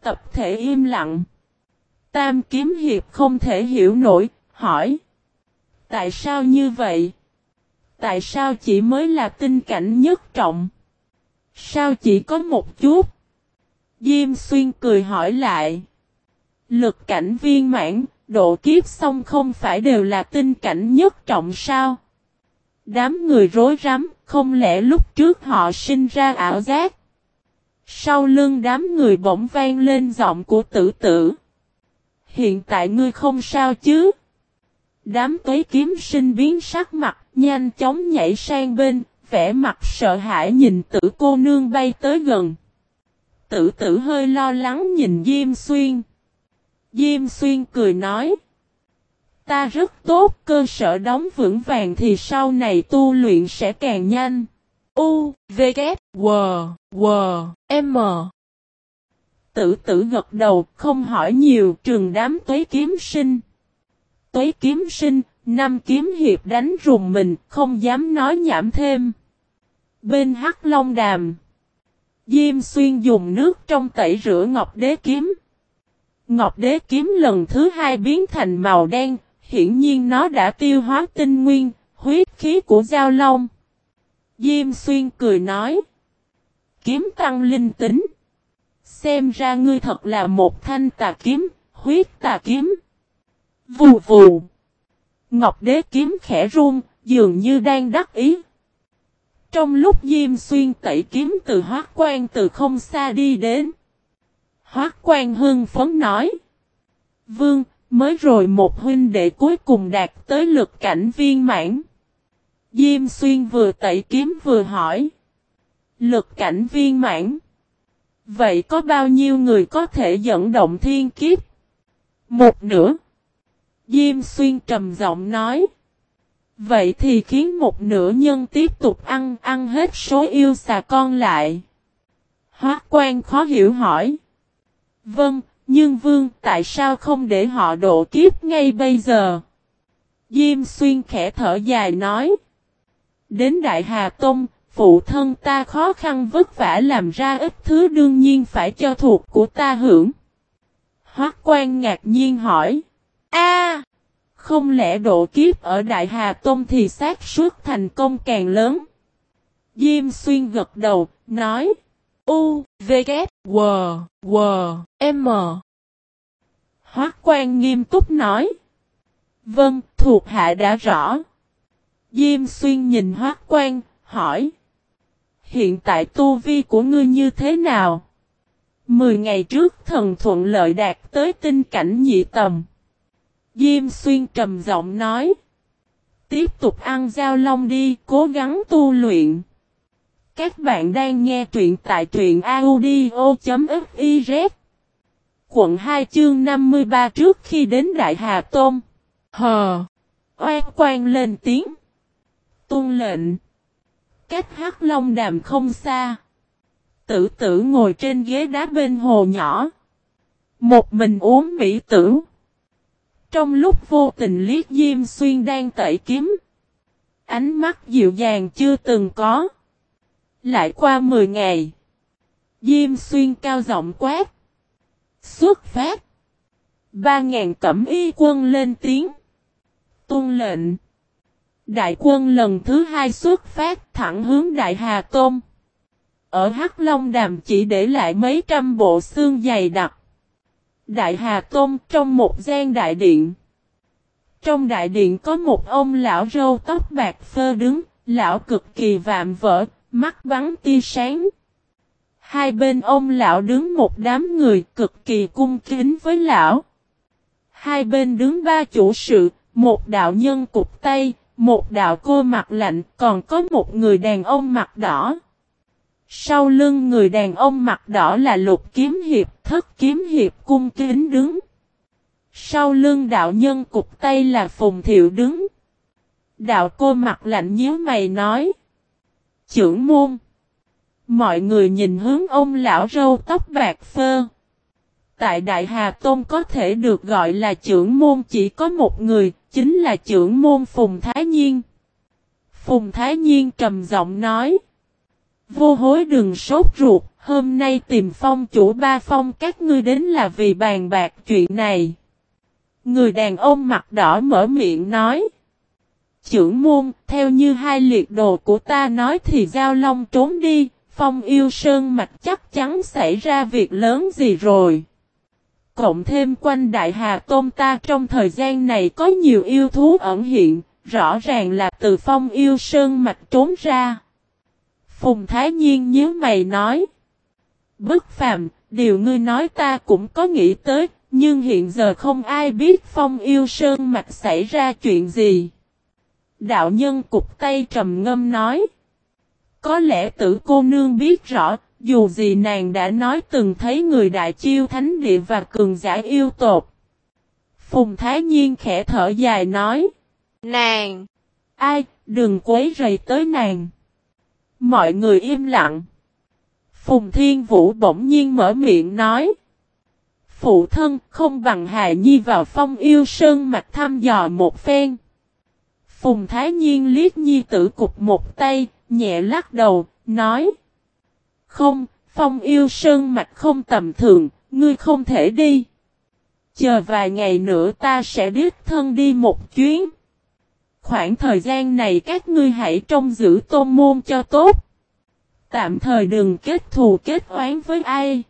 Tập thể im lặng. Tam kiếm hiệp không thể hiểu nổi, hỏi. Tại sao như vậy? Tại sao chỉ mới là tinh cảnh nhất trọng? Sao chỉ có một chút? Diêm xuyên cười hỏi lại. Lực cảnh viên mãn, độ kiếp xong không phải đều là tinh cảnh nhất trọng sao? Đám người rối rắm, không lẽ lúc trước họ sinh ra ảo giác? Sau lưng đám người bỗng vang lên giọng của tử tử. Hiện tại ngươi không sao chứ? Đám tuế kiếm sinh biến sắc mặt, nhanh chóng nhảy sang bên, vẻ mặt sợ hãi nhìn tử cô nương bay tới gần. Tử tử hơi lo lắng nhìn Diêm Xuyên. Diêm Xuyên cười nói. Ta rất tốt, cơ sở đóng vững vàng thì sau này tu luyện sẽ càng nhanh. U, V, K, W, W, M. Tử tử gật đầu, không hỏi nhiều, trường đám tuế kiếm sinh. Tuế kiếm sinh, năm kiếm hiệp đánh rùng mình, không dám nói nhảm thêm. Bên hắc long đàm. Diêm xuyên dùng nước trong tẩy rửa ngọc đế kiếm. Ngọc đế kiếm lần thứ hai biến thành màu đen, hiển nhiên nó đã tiêu hóa tinh nguyên, huyết khí của giao long. Diêm xuyên cười nói. Kiếm tăng linh tính. Xem ra ngươi thật là một thanh tà kiếm, huyết tà kiếm. Vù vù. Ngọc đế kiếm khẽ run, dường như đang đắc ý. Trong lúc Diêm Xuyên tẩy kiếm từ hóa quan từ không xa đi đến. Hoác quan hưng phấn nói. Vương, mới rồi một huynh đệ cuối cùng đạt tới lực cảnh viên mãn. Diêm Xuyên vừa tẩy kiếm vừa hỏi. Lực cảnh viên mãn. Vậy có bao nhiêu người có thể dẫn động thiên kiếp? Một nửa. Diêm Xuyên trầm giọng nói. Vậy thì khiến một nửa nhân tiếp tục ăn ăn hết số yêu xà con lại. Hóa quan khó hiểu hỏi. Vâng, nhưng vương tại sao không để họ độ kiếp ngay bây giờ? Diêm xuyên khẽ thở dài nói. Đến Đại Hà Tông, phụ thân ta khó khăn vất vả làm ra ít thứ đương nhiên phải cho thuộc của ta hưởng. Hoác quan ngạc nhiên hỏi. A, Không lẽ độ kiếp ở Đại Hà Tông thì xác suất thành công càng lớn? Diêm xuyên gật đầu, nói. U, V, K, W, W, M. Hoác quan nghiêm túc nói. Vâng, thuộc hạ đã rõ. Diêm xuyên nhìn hoác quan, hỏi. Hiện tại tu vi của ngươi như thế nào? Mười ngày trước thần thuận lợi đạt tới tinh cảnh nhị tầm. Diêm xuyên trầm giọng nói. Tiếp tục ăn giao long đi, cố gắng tu luyện. Các bạn đang nghe truyện tại truyện audio.fiz Quận 2 chương 53 trước khi đến Đại Hà Tôn. Hờ! Oan quan lên tiếng. Tôn lệnh. Cách hắc long đàm không xa. Tử tử ngồi trên ghế đá bên hồ nhỏ. Một mình uống mỹ tử. Trong lúc vô tình liếc Diêm Xuyên đang tẩy kiếm. Ánh mắt dịu dàng chưa từng có. Lại qua 10 ngày. Diêm Xuyên cao giọng quát. Xuất phát. Ba ngàn cẩm y quân lên tiếng. Tôn lệnh. Đại quân lần thứ hai xuất phát thẳng hướng Đại Hà Tôn. Ở Hắc Long Đàm chỉ để lại mấy trăm bộ xương dày đặc. Đại Hà Tôn trong một gian đại điện. Trong đại điện có một ông lão râu tóc bạc phơ đứng, lão cực kỳ vạm vỡ, mắt bắn tia sáng. Hai bên ông lão đứng một đám người cực kỳ cung kính với lão. Hai bên đứng ba chủ sự, một đạo nhân cục tay, một đạo cô mặt lạnh, còn có một người đàn ông mặt đỏ. Sau lưng người đàn ông mặt đỏ là lục kiếm hiệp, thất kiếm hiệp cung kính đứng. Sau lưng đạo nhân cục tay là Phùng Thiệu đứng. Đạo cô mặt lạnh nhíu mày nói. Trưởng môn. Mọi người nhìn hướng ông lão râu tóc bạc phơ. Tại Đại Hà Tôn có thể được gọi là trưởng môn chỉ có một người, chính là trưởng môn Phùng Thái Nhiên. Phùng Thái Nhiên trầm giọng nói. Vô hối đừng sốt ruột, hôm nay tìm phong chủ ba phong các ngươi đến là vì bàn bạc chuyện này. Người đàn ông mặt đỏ mở miệng nói. Trưởng môn, theo như hai liệt đồ của ta nói thì Giao Long trốn đi, phong yêu sơn mạch chắc chắn xảy ra việc lớn gì rồi. Cộng thêm quanh Đại Hà Tôn ta trong thời gian này có nhiều yêu thú ẩn hiện, rõ ràng là từ phong yêu sơn mạch trốn ra. Phùng Thái Nhiên nhớ mày nói. Bất phàm, điều ngươi nói ta cũng có nghĩ tới, nhưng hiện giờ không ai biết phong yêu sơn mạch xảy ra chuyện gì. Đạo nhân cục tay trầm ngâm nói. Có lẽ tử cô nương biết rõ, dù gì nàng đã nói từng thấy người đại chiêu thánh địa và cường giả yêu tột. Phùng Thái Nhiên khẽ thở dài nói. Nàng! Ai, đừng quấy rầy tới nàng. Mọi người im lặng. Phùng Thiên Vũ bỗng nhiên mở miệng nói. Phụ thân không bằng Hà Nhi vào phong yêu sơn mặt thăm dò một phen. Phùng Thái Nhiên liếc Nhi tử cục một tay, nhẹ lắc đầu, nói. Không, phong yêu sơn mạch không tầm thường, ngươi không thể đi. Chờ vài ngày nữa ta sẽ đích thân đi một chuyến. Khoảng thời gian này các ngươi hãy trông giữ tôn môn cho tốt. Tạm thời đừng kết thù kết oán với ai.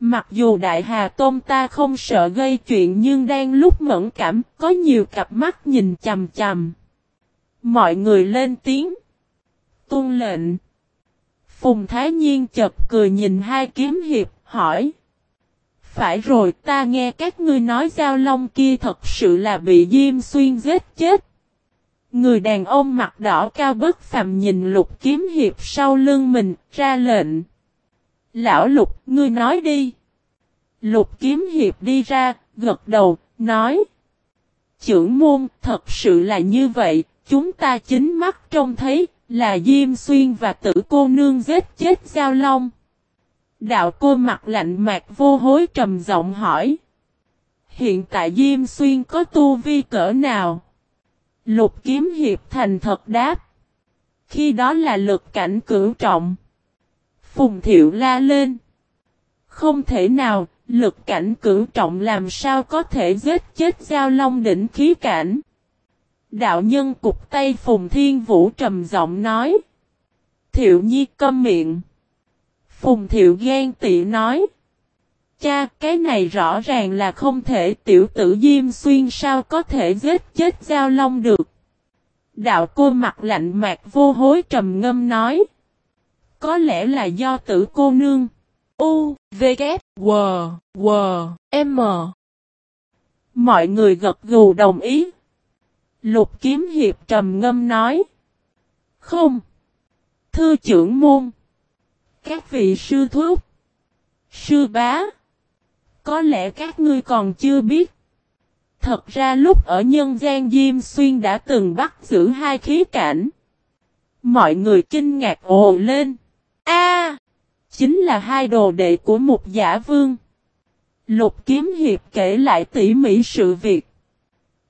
Mặc dù Đại Hà tôm ta không sợ gây chuyện nhưng đang lúc mẫn cảm, có nhiều cặp mắt nhìn chầm chầm. Mọi người lên tiếng. Tôn lệnh. Phùng Thái Nhiên chật cười nhìn hai kiếm hiệp, hỏi. Phải rồi ta nghe các ngươi nói Giao Long kia thật sự là bị Diêm Xuyên giết chết. Người đàn ông mặt đỏ cao bất phàm nhìn lục kiếm hiệp sau lưng mình, ra lệnh. Lão lục, ngươi nói đi. Lục kiếm hiệp đi ra, gật đầu, nói. Chưởng môn, thật sự là như vậy, chúng ta chính mắt trông thấy, là Diêm Xuyên và tử cô nương giết chết Giao Long. Đạo cô mặt lạnh mạc vô hối trầm giọng hỏi. Hiện tại Diêm Xuyên có tu vi cỡ nào? Lục kiếm hiệp thành thật đáp. Khi đó là lực cảnh cửu trọng. Phùng thiệu la lên. Không thể nào, lực cảnh cửu trọng làm sao có thể giết chết giao long đỉnh khí cảnh. Đạo nhân cục tay Phùng Thiên Vũ trầm giọng nói. Thiệu nhi câm miệng. Phùng Thiệu ghen tị nói. Cha, cái này rõ ràng là không thể tiểu tử Diêm Xuyên sao có thể giết chết Giao Long được. Đạo cô mặt lạnh mạc vô hối trầm ngâm nói. Có lẽ là do tử cô nương. U, V, K, W, W, M. Mọi người gật gù đồng ý. Lục kiếm hiệp trầm ngâm nói. Không. Thư trưởng môn. Các vị sư thúc. Sư bá. Có lẽ các ngươi còn chưa biết. Thật ra lúc ở nhân gian Diêm Xuyên đã từng bắt giữ hai khí cảnh. Mọi người kinh ngạc ồ lên. A, Chính là hai đồ đệ của một giả vương. Lục kiếm hiệp kể lại tỉ mỉ sự việc.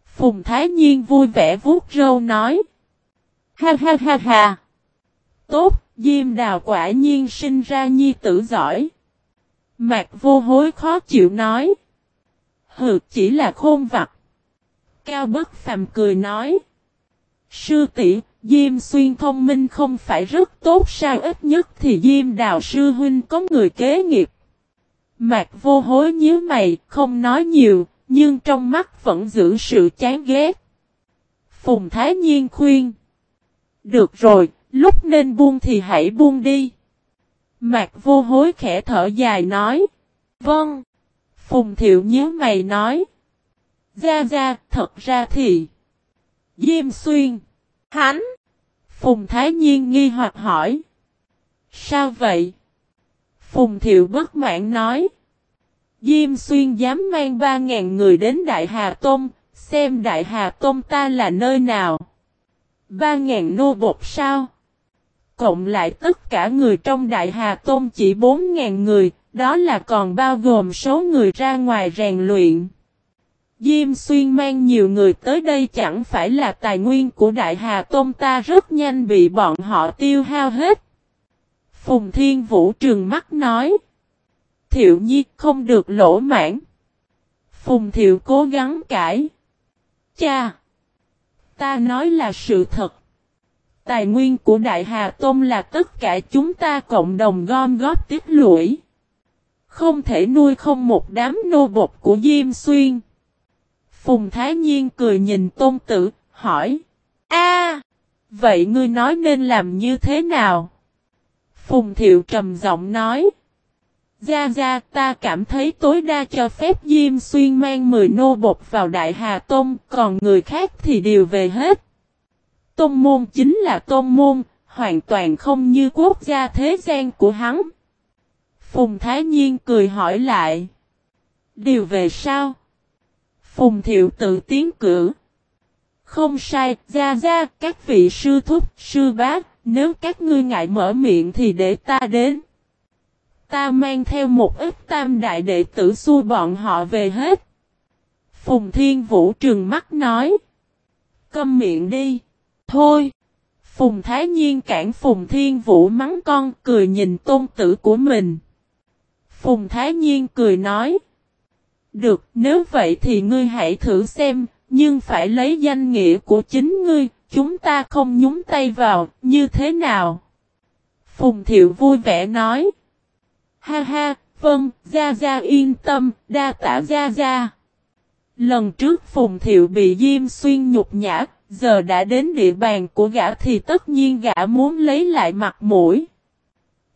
Phùng Thái Nhiên vui vẻ vuốt râu nói. Ha ha ha ha. Tốt, Diêm Đào quả nhiên sinh ra nhi tử giỏi. Mạc vô hối khó chịu nói. Hừ chỉ là khôn vặt. Cao bất phàm cười nói. Sư tỷ Diêm xuyên thông minh không phải rất tốt sao ít nhất thì Diêm đào sư huynh có người kế nghiệp. Mạc vô hối nhíu mày, không nói nhiều, nhưng trong mắt vẫn giữ sự chán ghét. Phùng Thái Nhiên khuyên. Được rồi, lúc nên buông thì hãy buông đi. Mạc vô hối khẽ thở dài nói. Vâng. Phùng Thiệu nhớ mày nói. ra ra thật ra thì. Diêm Xuyên. Hắn. Phùng Thái Nhiên nghi hoặc hỏi. Sao vậy? Phùng Thiệu bất mãn nói. Diêm Xuyên dám mang ba ngàn người đến Đại Hà Tôn, xem Đại Hà Tôn ta là nơi nào. Ba ngàn nô bột sao? Cộng lại tất cả người trong Đại Hà Tôn chỉ bốn ngàn người, đó là còn bao gồm số người ra ngoài rèn luyện. Diêm Xuyên mang nhiều người tới đây chẳng phải là tài nguyên của Đại Hà Tôn ta rất nhanh bị bọn họ tiêu hao hết. Phùng Thiên Vũ trường mắt nói. Thiệu Nhi, không được lỗ mãn. Phùng Thiệu cố gắng cãi. Cha! Ta nói là sự thật. Tài nguyên của Đại Hà Tôn là tất cả chúng ta cộng đồng gom góp tiết lũy. Không thể nuôi không một đám nô bột của Diêm Xuyên. Phùng Thái Nhiên cười nhìn tôn tử, hỏi. a vậy ngươi nói nên làm như thế nào? Phùng Thiệu trầm giọng nói. Gia Gia ta cảm thấy tối đa cho phép Diêm Xuyên mang 10 nô bột vào Đại Hà Tôn, còn người khác thì đều về hết. Tôn môn chính là tôn môn, hoàn toàn không như quốc gia thế gian của hắn. Phùng Thái Nhiên cười hỏi lại. Điều về sao? Phùng Thiệu tự tiến cử. Không sai, ra ra. các vị sư thúc, sư bác, nếu các ngươi ngại mở miệng thì để ta đến. Ta mang theo một ít tam đại đệ tử xua bọn họ về hết. Phùng Thiên Vũ trừng mắt nói. Câm miệng đi. Thôi. Phùng Thái Nhiên cản Phùng Thiên Vũ mắng con cười nhìn tôn tử của mình. Phùng Thái Nhiên cười nói. Được, nếu vậy thì ngươi hãy thử xem, nhưng phải lấy danh nghĩa của chính ngươi, chúng ta không nhúng tay vào, như thế nào? Phùng Thiệu vui vẻ nói. Ha ha, vâng, Gia Gia yên tâm, đa tả Gia Gia. Lần trước Phùng Thiệu bị Diêm Xuyên nhục nhã, giờ đã đến địa bàn của gã thì tất nhiên gã muốn lấy lại mặt mũi.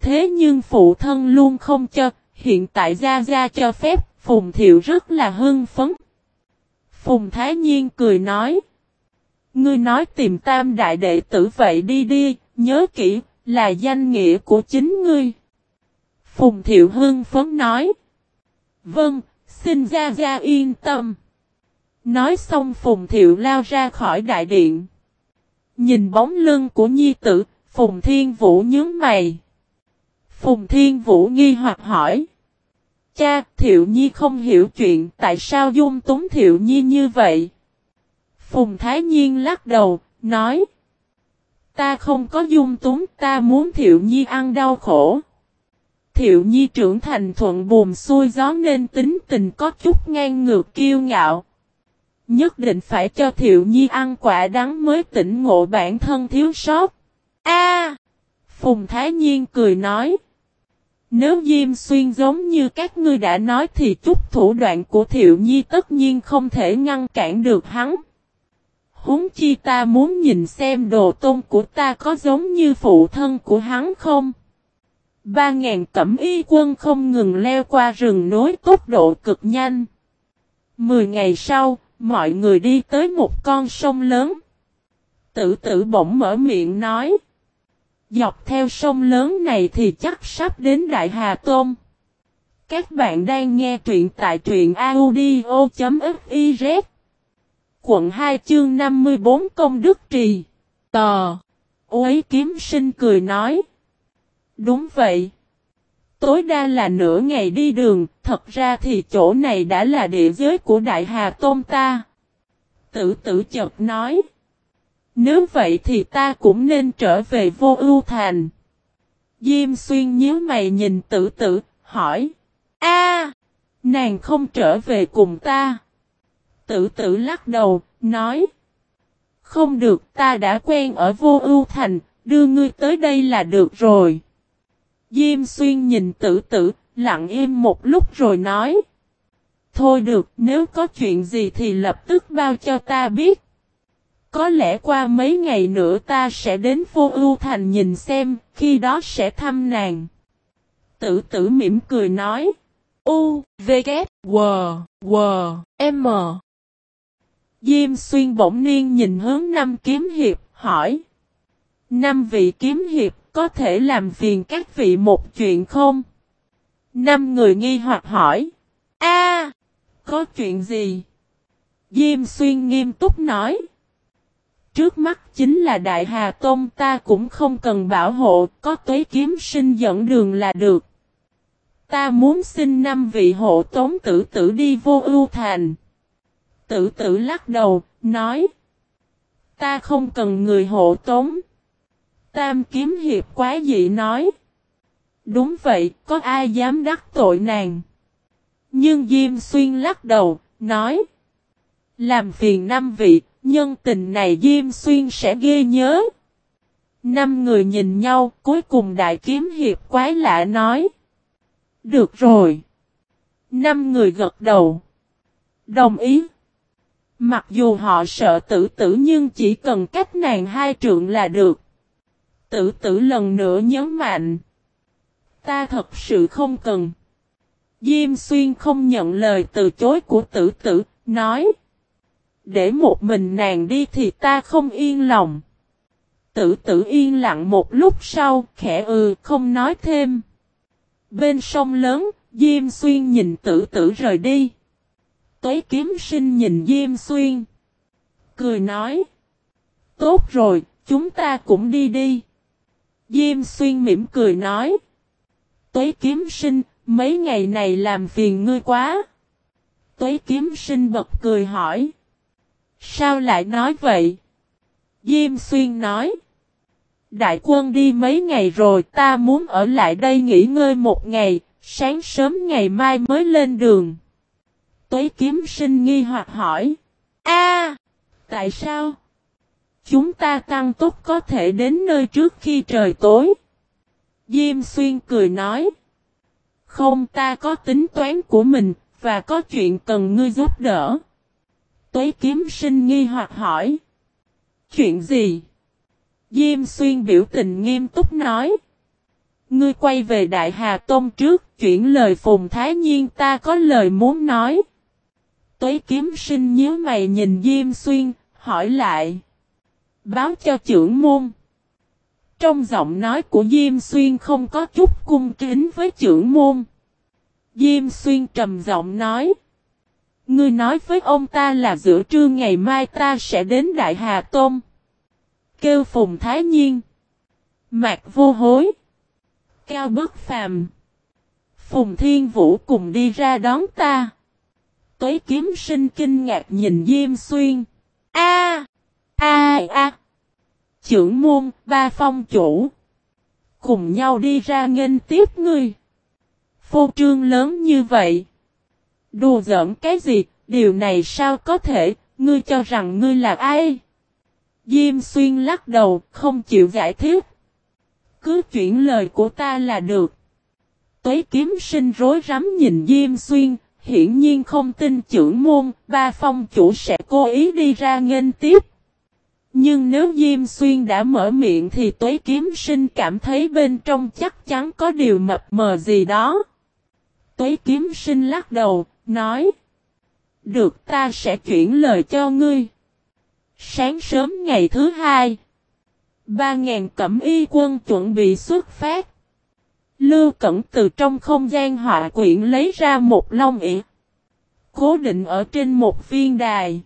Thế nhưng phụ thân luôn không cho, hiện tại Gia Gia cho phép, Phùng Thiệu rất là hưng phấn. Phùng Thái Nhiên cười nói. Ngươi nói tìm tam đại đệ tử vậy đi đi, nhớ kỹ, là danh nghĩa của chính ngươi. Phùng Thiệu hưng phấn nói. Vâng, xin Gia Gia yên tâm. Nói xong Phùng Thiệu lao ra khỏi đại điện. Nhìn bóng lưng của nhi tử, Phùng Thiên Vũ nhớ mày. Phùng Thiên Vũ nghi hoặc hỏi. Cha, Thiệu Nhi không hiểu chuyện tại sao dung túng Thiệu Nhi như vậy. Phùng Thái Nhiên lắc đầu, nói. Ta không có dung túng, ta muốn Thiệu Nhi ăn đau khổ. Thiệu Nhi trưởng thành thuận buồm xuôi gió nên tính tình có chút ngang ngược kiêu ngạo. Nhất định phải cho Thiệu Nhi ăn quả đắng mới tỉnh ngộ bản thân thiếu sót. A! Phùng Thái Nhiên cười nói. Nếu Diêm Xuyên giống như các ngươi đã nói thì chút thủ đoạn của Thiệu Nhi tất nhiên không thể ngăn cản được hắn. Húng chi ta muốn nhìn xem đồ tôn của ta có giống như phụ thân của hắn không? Ba ngàn cẩm y quân không ngừng leo qua rừng nối tốc độ cực nhanh. Mười ngày sau, mọi người đi tới một con sông lớn. Tử tử bỗng mở miệng nói. Dọc theo sông lớn này thì chắc sắp đến Đại Hà Tôn. Các bạn đang nghe truyện tại truyện audio.fiz Quận 2 chương 54 Công Đức Trì. Tò. Ôi kiếm sinh cười nói. Đúng vậy. Tối đa là nửa ngày đi đường, Thật ra thì chỗ này đã là địa giới của Đại Hà Tôn ta. Tử tử chợt nói nếu vậy thì ta cũng nên trở về vô ưu thành. Diêm xuyên nhíu mày nhìn tử tử, hỏi. a nàng không trở về cùng ta. Tử tử lắc đầu, nói. Không được ta đã quen ở vô ưu thành, đưa ngươi tới đây là được rồi. Diêm xuyên nhìn tử tử, lặng im một lúc rồi nói. Thôi được, nếu có chuyện gì thì lập tức bao cho ta biết. Có lẽ qua mấy ngày nữa ta sẽ đến vô ưu thành nhìn xem, khi đó sẽ thăm nàng. Tử tử mỉm cười nói. U, V, K, W, W, M. Diêm xuyên bỗng niên nhìn hướng năm kiếm hiệp, hỏi. Năm vị kiếm hiệp có thể làm phiền các vị một chuyện không? Năm người nghi hoặc hỏi. A, Có chuyện gì? Diêm xuyên nghiêm túc nói. Trước mắt chính là Đại Hà Tôn ta cũng không cần bảo hộ, có tuế kiếm sinh dẫn đường là được. Ta muốn xin năm vị hộ tống tử tử đi vô ưu thành. Tử tử lắc đầu, nói. Ta không cần người hộ tống. Tam kiếm hiệp quá dị nói. Đúng vậy, có ai dám đắc tội nàng. Nhưng Diêm Xuyên lắc đầu, nói. Làm phiền năm vị, nhân tình này Diêm Xuyên sẽ ghê nhớ. Năm người nhìn nhau, cuối cùng đại kiếm hiệp quái lạ nói. Được rồi. Năm người gật đầu. Đồng ý. Mặc dù họ sợ tử tử nhưng chỉ cần cách nàng hai trượng là được. Tử tử lần nữa nhớ mạnh. Ta thật sự không cần. Diêm xuyên không nhận lời từ chối của tử tử, nói. Để một mình nàng đi thì ta không yên lòng. Tử tử yên lặng một lúc sau, khẽ ừ, không nói thêm. Bên sông lớn, Diêm Xuyên nhìn tử tử rời đi. Tuế kiếm sinh nhìn Diêm Xuyên. Cười nói. Tốt rồi, chúng ta cũng đi đi. Diêm Xuyên mỉm cười nói. Tuế kiếm sinh, mấy ngày này làm phiền ngươi quá. Tuế kiếm sinh bật cười hỏi. Sao lại nói vậy? Diêm Xuyên nói. Đại quân đi mấy ngày rồi ta muốn ở lại đây nghỉ ngơi một ngày, sáng sớm ngày mai mới lên đường. Tuế kiếm sinh nghi hoặc hỏi. A, Tại sao? Chúng ta tăng tốc có thể đến nơi trước khi trời tối. Diêm xuyên cười nói. Không ta có tính toán của mình, và có chuyện cần ngươi giúp đỡ. Tuế kiếm sinh nghi hoặc hỏi. Chuyện gì? Diêm xuyên biểu tình nghiêm túc nói. Ngươi quay về Đại Hà Tôn trước, chuyển lời Phùng Thái Nhiên ta có lời muốn nói. Tuế kiếm sinh nhớ mày nhìn Diêm Xuyên, hỏi lại. Báo cho trưởng môn. Trong giọng nói của Diêm Xuyên không có chút cung kính với trưởng môn. Diêm Xuyên trầm giọng nói. Ngươi nói với ông ta là giữa trưa ngày mai ta sẽ đến Đại Hà Tôn. Kêu Phùng Thái Nhiên. Mạc vô hối. Cao bức phàm. Phùng Thiên Vũ cùng đi ra đón ta. Tuế kiếm sinh kinh ngạc nhìn Diêm Xuyên. A A A Trưởng môn, ba phong chủ. Cùng nhau đi ra nghênh tiếp ngươi. Phô trương lớn như vậy. Đùa giỡn cái gì, điều này sao có thể, ngươi cho rằng ngươi là ai? Diêm xuyên lắc đầu, không chịu giải thích. Cứ chuyển lời của ta là được. Tuế kiếm sinh rối rắm nhìn Diêm xuyên, hiển nhiên không tin trưởng môn, ba phong chủ sẽ cố ý đi ra nghênh tiếp. Nhưng nếu Diêm Xuyên đã mở miệng thì tuế kiếm sinh cảm thấy bên trong chắc chắn có điều mập mờ gì đó. Tuế kiếm sinh lắc đầu, nói. Được ta sẽ chuyển lời cho ngươi. Sáng sớm ngày thứ hai. Ba ngàn cẩm y quân chuẩn bị xuất phát. Lưu Cẩn từ trong không gian họa quyển lấy ra một long ỉ. Cố định ở trên một viên đài.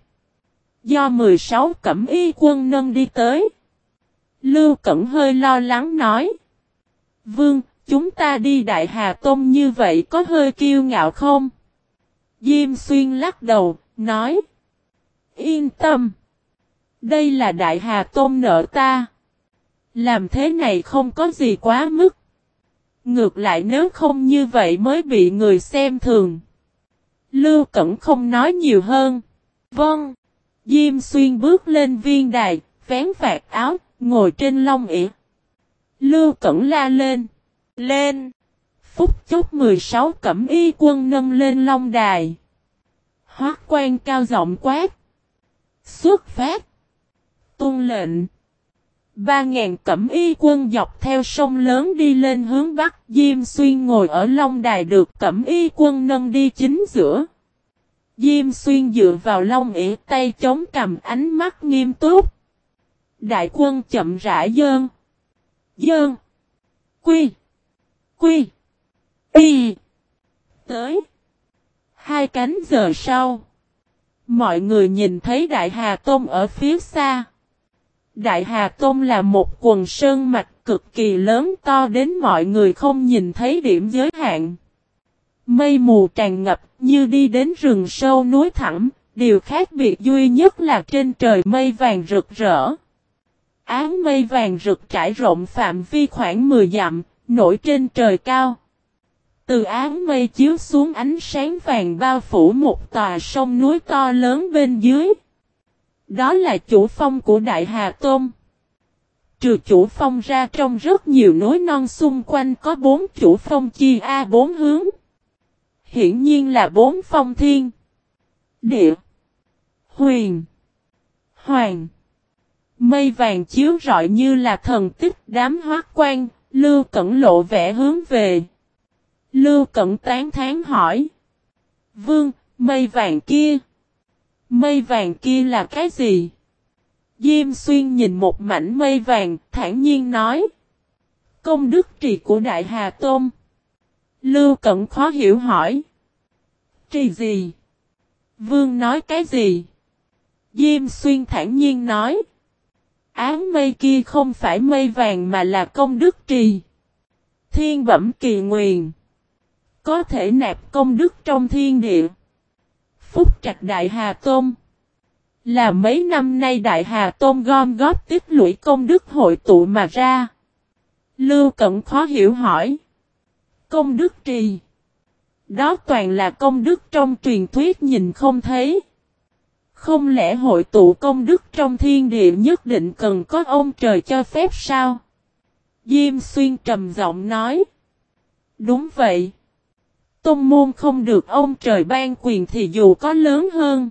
Do 16 cẩm y quân nâng đi tới. Lưu Cẩn hơi lo lắng nói. Vương, chúng ta đi Đại Hà Tôn như vậy có hơi kiêu ngạo không? Diêm Xuyên lắc đầu, nói. Yên tâm. Đây là Đại Hà Tôn nợ ta. Làm thế này không có gì quá mức. Ngược lại nếu không như vậy mới bị người xem thường. Lưu Cẩn không nói nhiều hơn. Vâng. Diêm xuyên bước lên viên đài, vén vạt áo, ngồi trên lông ỉa. Lưu Cẩn la lên. Lên. Phúc chốc 16 cẩm y quân nâng lên long đài. Hoác quan cao giọng quát. Xuất phát. Tôn lệnh. Ba ngàn cẩm y quân dọc theo sông lớn đi lên hướng Bắc. Diêm xuyên ngồi ở long đài được cẩm y quân nâng đi chính giữa. Diêm xuyên dựa vào long ỉ tay chống cầm ánh mắt nghiêm túc. Đại quân chậm rãi dơn. Dơn. Quy. Quy. Y. Tới. Hai cánh giờ sau. Mọi người nhìn thấy Đại Hà Tôn ở phía xa. Đại Hà Tôn là một quần sơn mạch cực kỳ lớn to đến mọi người không nhìn thấy điểm giới hạn. Mây mù tràn ngập như đi đến rừng sâu núi thẳm, điều khác biệt duy nhất là trên trời mây vàng rực rỡ. Áng mây vàng rực trải rộng phạm vi khoảng 10 dặm, nổi trên trời cao. Từ áng mây chiếu xuống ánh sáng vàng bao phủ một tòa sông núi to lớn bên dưới. Đó là chủ phong của Đại Hà Tôn. Trừ chủ phong ra trong rất nhiều núi non xung quanh có bốn chủ phong chia A bốn hướng. Hiển nhiên là bốn phong thiên. Địa. Huyền. Hoàng. Mây vàng chiếu rọi như là thần tích đám hoác quan, lưu cẩn lộ vẻ hướng về. Lưu cẩn tán thán hỏi. Vương, mây vàng kia. Mây vàng kia là cái gì? Diêm xuyên nhìn một mảnh mây vàng, thản nhiên nói. Công đức trì của Đại Hà Tôn. Lưu Cẩn khó hiểu hỏi. Trì gì? Vương nói cái gì? Diêm xuyên thản nhiên nói. Án mây kia không phải mây vàng mà là công đức trì. Thiên bẩm kỳ nguyền. Có thể nạp công đức trong thiên địa. Phúc trạch Đại Hà Tôn. Là mấy năm nay Đại Hà Tôn gom góp tích lũy công đức hội tụ mà ra. Lưu Cẩn khó hiểu hỏi. Công đức trì. Đó toàn là công đức trong truyền thuyết nhìn không thấy. Không lẽ hội tụ công đức trong thiên địa nhất định cần có ông trời cho phép sao? Diêm xuyên trầm giọng nói. Đúng vậy. Tôn môn không được ông trời ban quyền thì dù có lớn hơn,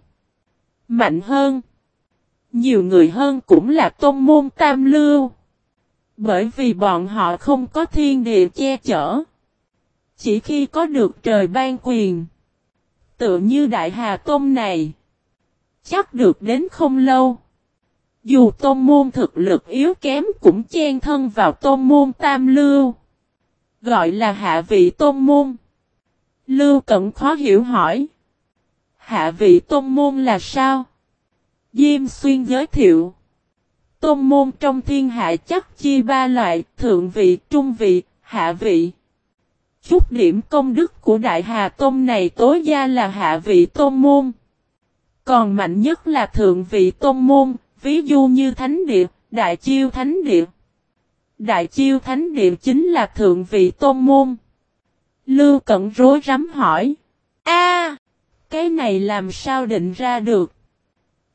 mạnh hơn, nhiều người hơn cũng là tôn môn tam lưu. Bởi vì bọn họ không có thiên địa che chở. Chỉ khi có được trời ban quyền. Tự như Đại Hà Tôn này. Chắc được đến không lâu. Dù tôn môn thực lực yếu kém cũng chen thân vào tôn môn tam lưu. Gọi là hạ vị tôn môn. Lưu Cẩn khó hiểu hỏi. Hạ vị tôn môn là sao? Diêm xuyên giới thiệu. Tôn môn trong thiên hạ chắc chia ba loại, thượng vị, trung vị, hạ vị. Chút điểm công đức của Đại Hà Tôn này tối gia là hạ vị tôn môn. Còn mạnh nhất là thượng vị tôn môn, ví dụ như Thánh Địa, Đại Chiêu Thánh Địa. Đại Chiêu Thánh Địa chính là thượng vị tôn môn. Lưu Cẩn rối rắm hỏi. A, cái này làm sao định ra được?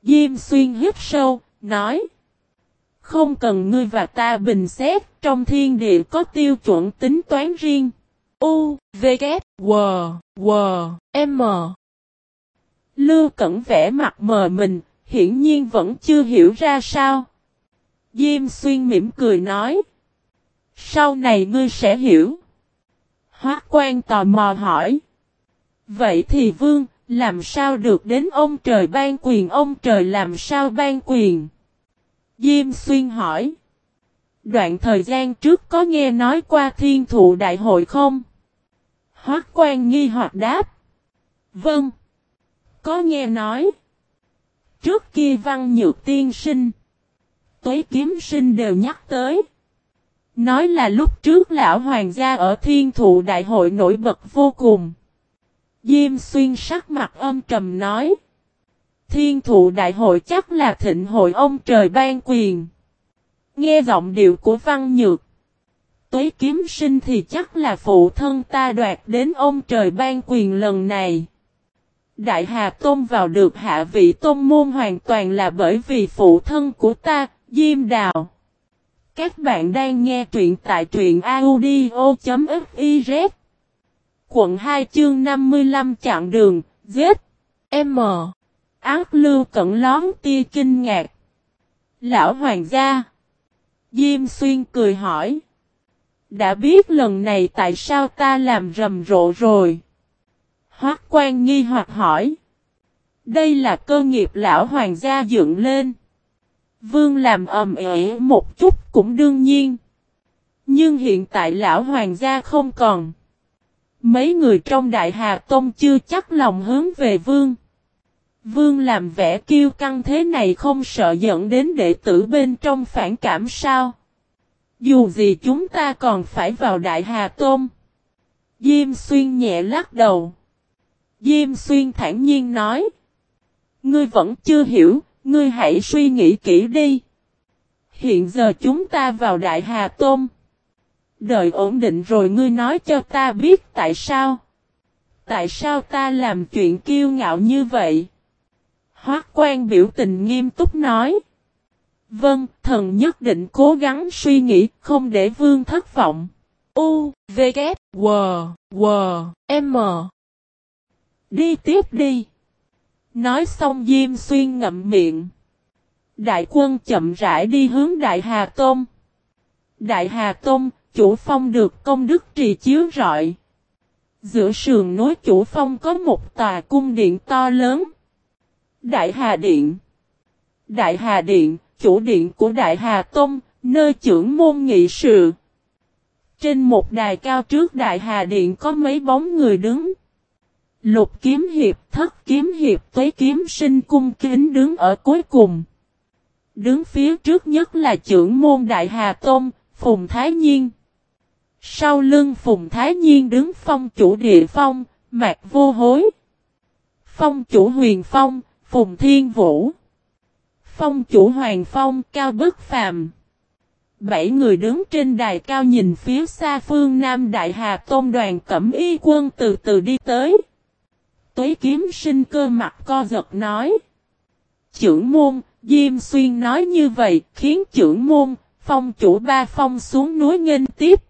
Diêm xuyên hít sâu, nói. Không cần ngươi và ta bình xét, trong thiên địa có tiêu chuẩn tính toán riêng. U, V, K, W, W, M. Lưu Cẩn vẽ mặt mờ mình, hiển nhiên vẫn chưa hiểu ra sao. Diêm xuyên mỉm cười nói. Sau này ngươi sẽ hiểu. Hoác quan tò mò hỏi. Vậy thì vương, làm sao được đến ông trời ban quyền ông trời làm sao ban quyền? Diêm xuyên hỏi. Đoạn thời gian trước có nghe nói qua thiên thụ đại hội không? Hoác quan nghi hoặc đáp. Vâng. Có nghe nói. Trước kia văn nhược tiên sinh. Tuế kiếm sinh đều nhắc tới. Nói là lúc trước lão hoàng gia ở thiên thụ đại hội nổi bật vô cùng. Diêm xuyên sắc mặt âm trầm nói. Thiên thụ đại hội chắc là thịnh hội ông trời ban quyền. Nghe giọng điệu của văn nhược. Tuế kiếm sinh thì chắc là phụ thân ta đoạt đến ông trời ban quyền lần này. Đại Hà Tôn vào được hạ vị tôn môn hoàn toàn là bởi vì phụ thân của ta, Diêm Đào. Các bạn đang nghe truyện tại truyện audio.fiz Quận 2 chương 55 chặng đường, Z, M. Ác lưu cẩn lón tia kinh ngạc. Lão hoàng gia. Diêm xuyên cười hỏi. Đã biết lần này tại sao ta làm rầm rộ rồi. Hoác quan nghi hoặc hỏi. Đây là cơ nghiệp lão hoàng gia dựng lên. Vương làm ầm ĩ một chút cũng đương nhiên. Nhưng hiện tại lão hoàng gia không còn. Mấy người trong Đại Hà Tông chưa chắc lòng hướng về vương. Vương làm vẻ kiêu căng thế này không sợ dẫn đến đệ tử bên trong phản cảm sao? Dù gì chúng ta còn phải vào Đại Hà tôm Diêm Xuyên nhẹ lắc đầu. Diêm Xuyên thản nhiên nói. Ngươi vẫn chưa hiểu, ngươi hãy suy nghĩ kỹ đi. Hiện giờ chúng ta vào Đại Hà Tôn. Đợi ổn định rồi ngươi nói cho ta biết tại sao. Tại sao ta làm chuyện kiêu ngạo như vậy? Hoác quan biểu tình nghiêm túc nói. Vâng, thần nhất định cố gắng suy nghĩ, không để vương thất vọng. U, V, K, W, W, M. Đi tiếp đi. Nói xong Diêm Xuyên ngậm miệng. Đại quân chậm rãi đi hướng Đại Hà Tôn. Đại Hà Tôn, chủ phong được công đức trì chiếu rọi. Giữa sườn nối chủ phong có một tòa cung điện to lớn. Đại Hà Điện Đại Hà Điện, chủ điện của Đại Hà Tông, nơi trưởng môn nghị sự. Trên một đài cao trước Đại Hà Điện có mấy bóng người đứng. Lục kiếm hiệp, thất kiếm hiệp, tuế kiếm sinh cung kính đứng ở cuối cùng. Đứng phía trước nhất là trưởng môn Đại Hà tôn Phùng Thái Nhiên. Sau lưng Phùng Thái Nhiên đứng phong chủ địa phong, mạc vô hối. Phong chủ huyền phong, Phùng Thiên Vũ. Phong chủ Hoàng Phong cao bức phàm. Bảy người đứng trên đài cao nhìn phía xa phương Nam Đại Hà Tôn đoàn cẩm y quân từ từ đi tới. Tuế kiếm sinh cơ mặt co giật nói. Chưởng môn, Diêm Xuyên nói như vậy khiến Chưởng môn, phong chủ ba phong xuống núi nghênh tiếp.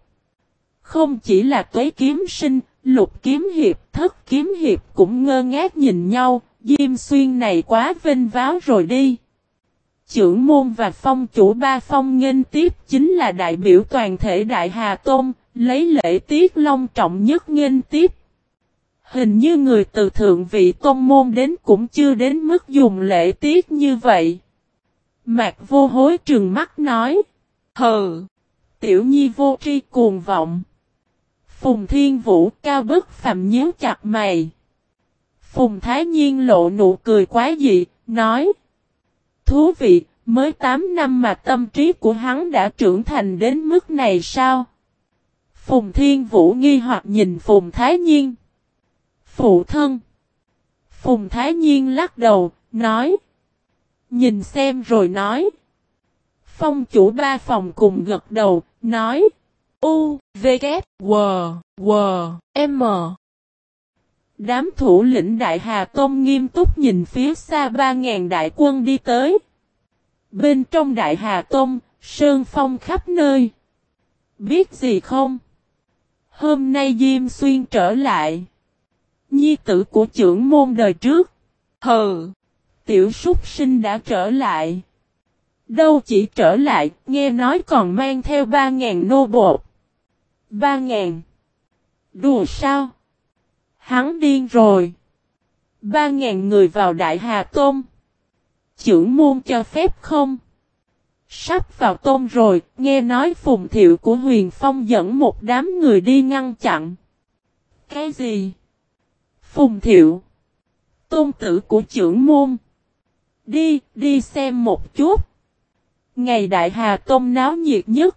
Không chỉ là tuế kiếm sinh, lục kiếm hiệp, thất kiếm hiệp cũng ngơ ngác nhìn nhau, Diêm Xuyên này quá vinh váo rồi đi. Chưởng môn và phong chủ ba phong nghênh tiếp chính là đại biểu toàn thể Đại Hà Tôn, lấy lễ tiết long trọng nhất nghênh tiếp. Hình như người từ thượng vị tôn môn đến cũng chưa đến mức dùng lễ tiết như vậy. Mạc vô hối trừng mắt nói. Hờ! Tiểu nhi vô tri cuồng vọng. Phùng thiên vũ cao bức phạm nhíu chặt mày. Phùng thái nhiên lộ nụ cười quá dị, nói. Thú vị, mới 8 năm mà tâm trí của hắn đã trưởng thành đến mức này sao? Phùng Thiên Vũ nghi hoặc nhìn Phùng Thái Nhiên. Phụ thân. Phùng Thái Nhiên lắc đầu, nói. Nhìn xem rồi nói. Phong chủ ba phòng cùng gật đầu, nói. U, V, K, W, W, M. Đám thủ lĩnh Đại Hà Tôn nghiêm túc nhìn phía xa ba ngàn đại quân đi tới. Bên trong Đại Hà Tôn, Sơn Phong khắp nơi. Biết gì không? Hôm nay Diêm Xuyên trở lại. Nhi tử của trưởng môn đời trước. Hừ! Tiểu súc sinh đã trở lại. Đâu chỉ trở lại, nghe nói còn mang theo ba ngàn nô bột. Ba ngàn. Đùa sao? Hắn điên rồi. Ba ngàn người vào Đại Hà Tôn. Chưởng môn cho phép không? Sắp vào tôn rồi, nghe nói phùng thiệu của huyền phong dẫn một đám người đi ngăn chặn. Cái gì? Phùng thiệu. Tôn tử của trưởng môn. Đi, đi xem một chút. Ngày Đại Hà Tôn náo nhiệt nhất.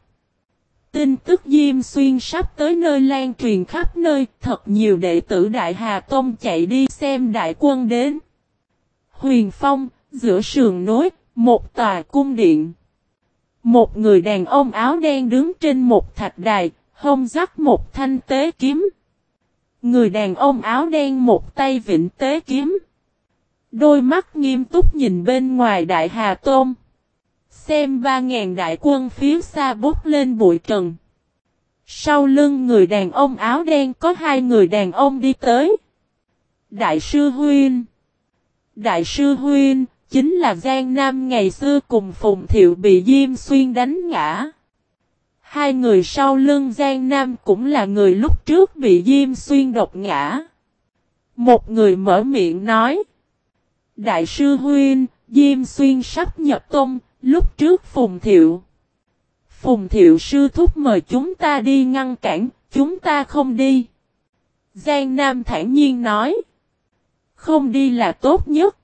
Tin tức Diêm Xuyên sắp tới nơi lan truyền khắp nơi, thật nhiều đệ tử Đại Hà Tông chạy đi xem đại quân đến. Huyền Phong, giữa sườn nối, một tòa cung điện. Một người đàn ông áo đen đứng trên một thạch đài, hông dắt một thanh tế kiếm. Người đàn ông áo đen một tay vĩnh tế kiếm. Đôi mắt nghiêm túc nhìn bên ngoài Đại Hà tôm, Xem ba ngàn đại quân phía xa bút lên bụi trần. Sau lưng người đàn ông áo đen có hai người đàn ông đi tới. Đại sư Huyên Đại sư Huyên chính là Giang Nam ngày xưa cùng Phùng Thiệu bị Diêm Xuyên đánh ngã. Hai người sau lưng Giang Nam cũng là người lúc trước bị Diêm Xuyên độc ngã. Một người mở miệng nói. Đại sư Huyên, Diêm Xuyên sắp nhập tông, Lúc trước Phùng Thiệu Phùng Thiệu sư thúc mời chúng ta đi ngăn cản, chúng ta không đi. Giang Nam thản nhiên nói. Không đi là tốt nhất.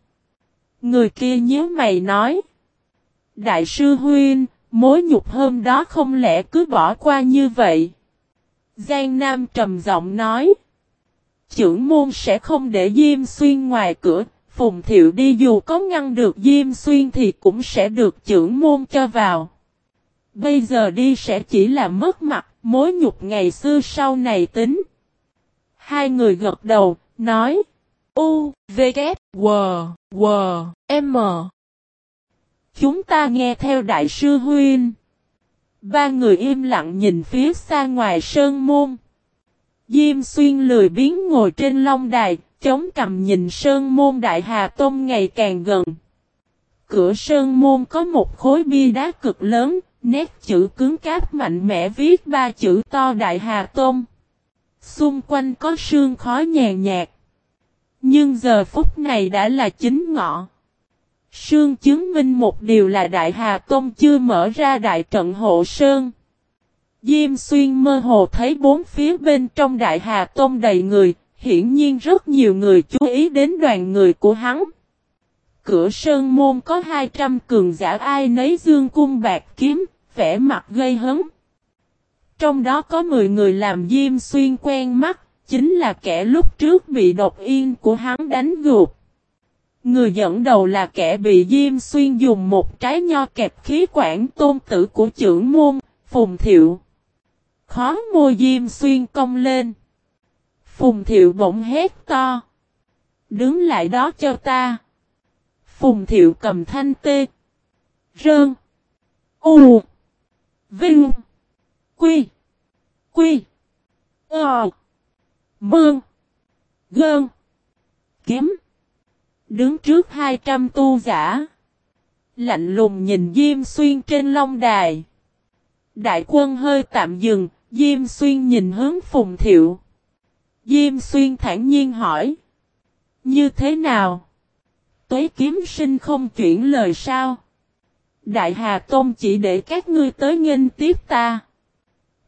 Người kia nhớ mày nói. Đại sư Huynh, mối nhục hôm đó không lẽ cứ bỏ qua như vậy? Giang Nam trầm giọng nói. Chưởng môn sẽ không để Diêm Xuyên ngoài cửa, Phùng Thiệu đi dù có ngăn được Diêm Xuyên thì cũng sẽ được chưởng môn cho vào. Bây giờ đi sẽ chỉ là mất mặt, mối nhục ngày xưa sau này tính. Hai người gật đầu, nói. U, V, K, W, W, M. Chúng ta nghe theo Đại sư Huynh. Ba người im lặng nhìn phía xa ngoài sơn môn. Diêm xuyên lười biến ngồi trên long đài, chống cầm nhìn sơn môn đại hà tôm ngày càng gần. Cửa sơn môn có một khối bia đá cực lớn, nét chữ cứng cáp mạnh mẽ viết ba chữ to đại hà tôm. Xung quanh có sương khói nhàn nhạt. Nhưng giờ phút này đã là chính ngọ. Sương chứng minh một điều là Đại Hà tông chưa mở ra đại trận hộ Sơn. Diêm xuyên mơ hồ thấy bốn phía bên trong Đại Hà tông đầy người, hiển nhiên rất nhiều người chú ý đến đoàn người của hắn. Cửa Sơn Môn có 200 cường giả ai nấy dương cung bạc kiếm, vẻ mặt gây hấn. Trong đó có 10 người làm Diêm xuyên quen mắt, chính là kẻ lúc trước bị độc yên của hắn đánh gục. Người dẫn đầu là kẻ bị Diêm Xuyên dùng một trái nho kẹp khí quản tôn tử của trưởng môn, Phùng Thiệu. Khó môi Diêm Xuyên công lên. Phùng Thiệu bỗng hét to. Đứng lại đó cho ta. Phùng Thiệu cầm thanh tê. Rơn. U. Vinh. Quy. Quy. Ờ. Mương. Gơn. Kiếm. Đứng trước 200 tu giả. Lạnh lùng nhìn Diêm Xuyên trên long đài. Đại quân hơi tạm dừng, Diêm Xuyên nhìn hướng Phùng Thiệu. Diêm Xuyên thản nhiên hỏi. Như thế nào? Tuế kiếm sinh không chuyển lời sao? Đại Hà Tôn chỉ để các ngươi tới nghênh tiếp ta.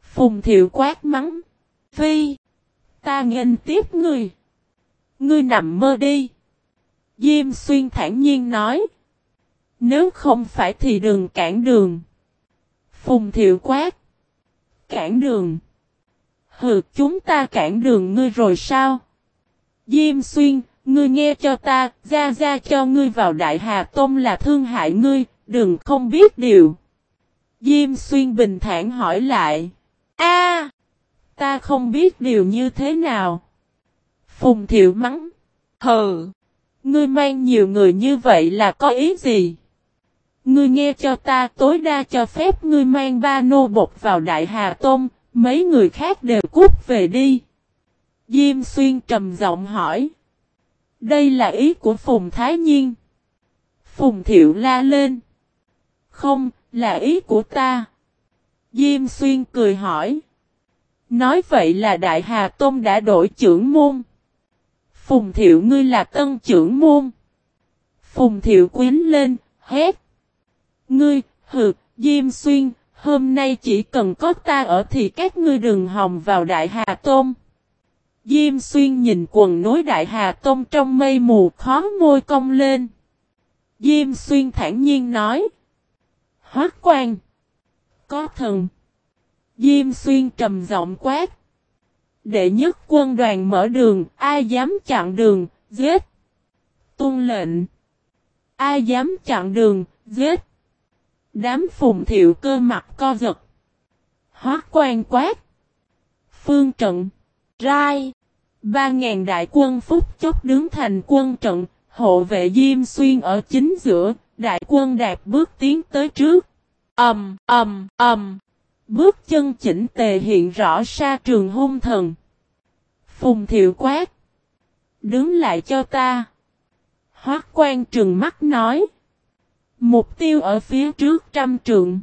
Phùng Thiệu quát mắng. Phi! Ta nghênh tiếp ngươi. Ngươi nằm mơ đi. Diêm xuyên thản nhiên nói. Nếu không phải thì đừng cản đường. Phùng thiệu quát. Cản đường. Hừ chúng ta cản đường ngươi rồi sao? Diêm xuyên, ngươi nghe cho ta, ra ra cho ngươi vào đại hà tôm là thương hại ngươi, đừng không biết điều. Diêm xuyên bình thản hỏi lại. A, ta không biết điều như thế nào. Phùng thiệu mắng. Hừ. Ngươi mang nhiều người như vậy là có ý gì? Ngươi nghe cho ta tối đa cho phép ngươi mang ba nô bột vào Đại Hà Tôn, mấy người khác đều cút về đi. Diêm xuyên trầm giọng hỏi. Đây là ý của Phùng Thái Nhiên. Phùng Thiệu la lên. Không, là ý của ta. Diêm xuyên cười hỏi. Nói vậy là Đại Hà Tôn đã đổi trưởng môn. Phùng thiệu ngươi là tân trưởng môn. Phùng thiệu quyến lên, hét. Ngươi, hừ, Diêm Xuyên, hôm nay chỉ cần có ta ở thì các ngươi đừng hòng vào Đại Hà Tôn. Diêm Xuyên nhìn quần nối Đại Hà Tôn trong mây mù khó môi cong lên. Diêm Xuyên thản nhiên nói. Hoác quan. Có thần. Diêm Xuyên trầm giọng quát. Đệ nhất quân đoàn mở đường, ai dám chặn đường, giết. Tuân lệnh. Ai dám chặn đường, giết. Đám phùng thiệu cơ mặt co giật. Hóa quan quát. Phương trận. Rai. Ba ngàn đại quân phúc chốc đứng thành quân trận, hộ vệ Diêm Xuyên ở chính giữa, đại quân đạp bước tiến tới trước. Ầm, ầm, ầm. Bước chân chỉnh tề hiện rõ sa trường hung thần. Phùng thiệu quát. Đứng lại cho ta. Hoác quan trừng mắt nói. Mục tiêu ở phía trước trăm trượng.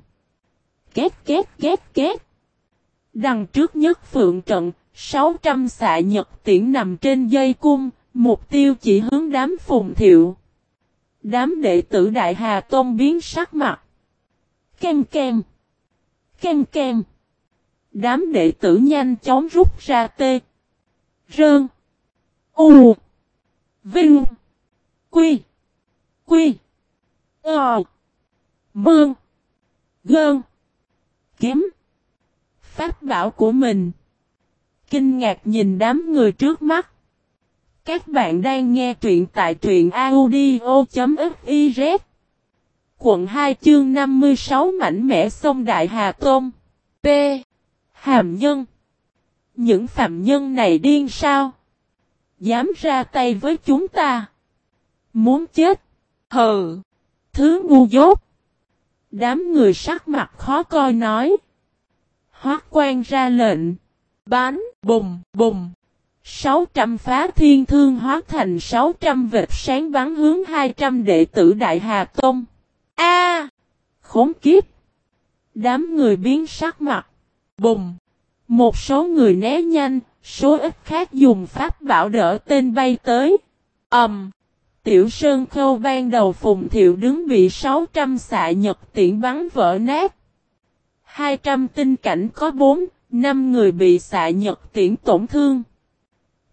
Két két két két. Đằng trước nhất phượng trận, 600 xạ nhật tiễn nằm trên dây cung, mục tiêu chỉ hướng đám phùng thiệu. Đám đệ tử Đại Hà Tôn biến sắc mặt. Kem kem. Kem kem. Đám đệ tử nhanh chóng rút ra tê. Rơn. U. Vinh. Quy. Quy. Ờ. Mương. Gơn. Kiếm. Pháp bảo của mình. Kinh ngạc nhìn đám người trước mắt. Các bạn đang nghe truyện tại truyện audio.fif Quận 2 chương 56 mảnh mẽ sông Đại Hà Tôn P. Hàm Nhân Những phạm nhân này điên sao? Dám ra tay với chúng ta? Muốn chết? Hừ! Thứ ngu dốt! Đám người sắc mặt khó coi nói. Hoác quan ra lệnh. Bán, bùng, bùng. 600 phá thiên thương hóa thành 600 vệt sáng bắn hướng 200 đệ tử Đại Hà Tông. A! khốn kiếp! Đám người biến sắc mặt. Bùng! Một số người né nhanh, số ít khác dùng pháp bảo đỡ tên bay tới. Ẩm! Um, Tiểu Sơn Khâu ban đầu Phùng Thiệu đứng bị 600 xạ nhật tiễn bắn vỡ nát. 200 tinh cảnh có 4, 5 người bị xạ nhật tiễn tổn thương.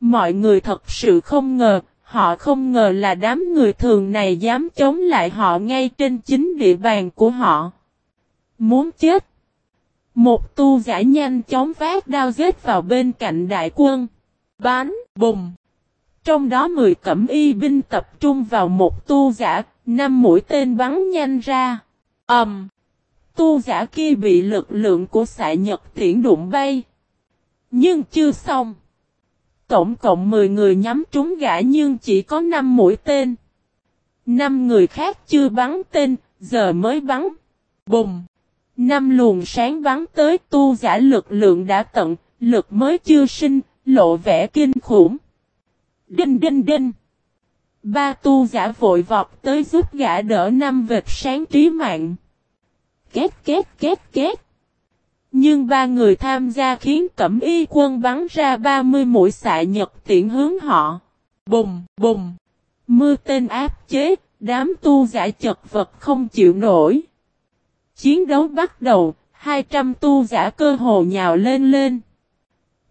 Mọi người thật sự không ngờ, họ không ngờ là đám người thường này dám chống lại họ ngay trên chính địa bàn của họ. Muốn chết. Một tu giả nhanh chóng vác đao giết vào bên cạnh đại quân. Bán, bùng. Trong đó 10 cẩm y binh tập trung vào một tu giả, năm mũi tên bắn nhanh ra. Ẩm. Um, tu giả kia bị lực lượng của xạ nhật tiễn đụng bay. Nhưng chưa xong. Tổng cộng 10 người nhắm trúng gã nhưng chỉ có 5 mũi tên. 5 người khác chưa bắn tên, giờ mới bắn. Bùng! Năm luồng sáng bắn tới tu giả lực lượng đã tận, lực mới chưa sinh, lộ vẻ kinh khủng. Đinh đinh đinh! Ba tu giả vội vọt tới giúp gã đỡ năm vệt sáng trí mạng. Két két két két! Nhưng ba người tham gia khiến cẩm y quân bắn ra 30 mũi xạ nhật tiện hướng họ. Bùng, bùng. Mưa tên áp chế, đám tu giả chật vật không chịu nổi. Chiến đấu bắt đầu, 200 tu giả cơ hồ nhào lên lên.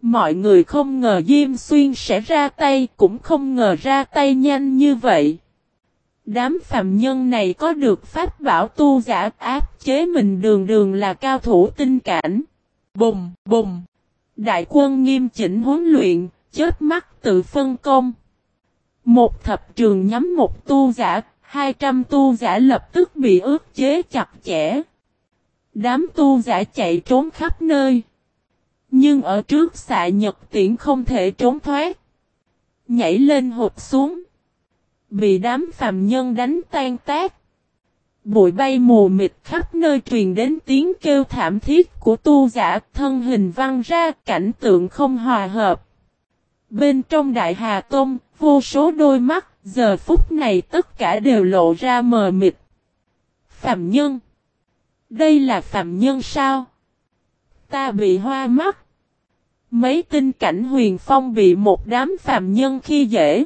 Mọi người không ngờ Diêm Xuyên sẽ ra tay, cũng không ngờ ra tay nhanh như vậy. Đám phạm nhân này có được pháp bảo tu giả áp chế mình đường đường là cao thủ tinh cảnh. Bùng, bùng. Đại quân nghiêm chỉnh huấn luyện, chết mắt tự phân công. Một thập trường nhắm một tu giả, 200 tu giả lập tức bị ước chế chặt chẽ. Đám tu giả chạy trốn khắp nơi. Nhưng ở trước xạ nhật tiễn không thể trốn thoát. Nhảy lên hụt xuống bị đám phàm nhân đánh tan tác. Bụi bay mù mịt khắp nơi truyền đến tiếng kêu thảm thiết của tu giả thân hình văng ra cảnh tượng không hòa hợp. Bên trong đại hà tôm, vô số đôi mắt, giờ phút này tất cả đều lộ ra mờ mịt. Phạm nhân Đây là phạm nhân sao? Ta bị hoa mắt. Mấy tinh cảnh huyền phong bị một đám phạm nhân khi dễ.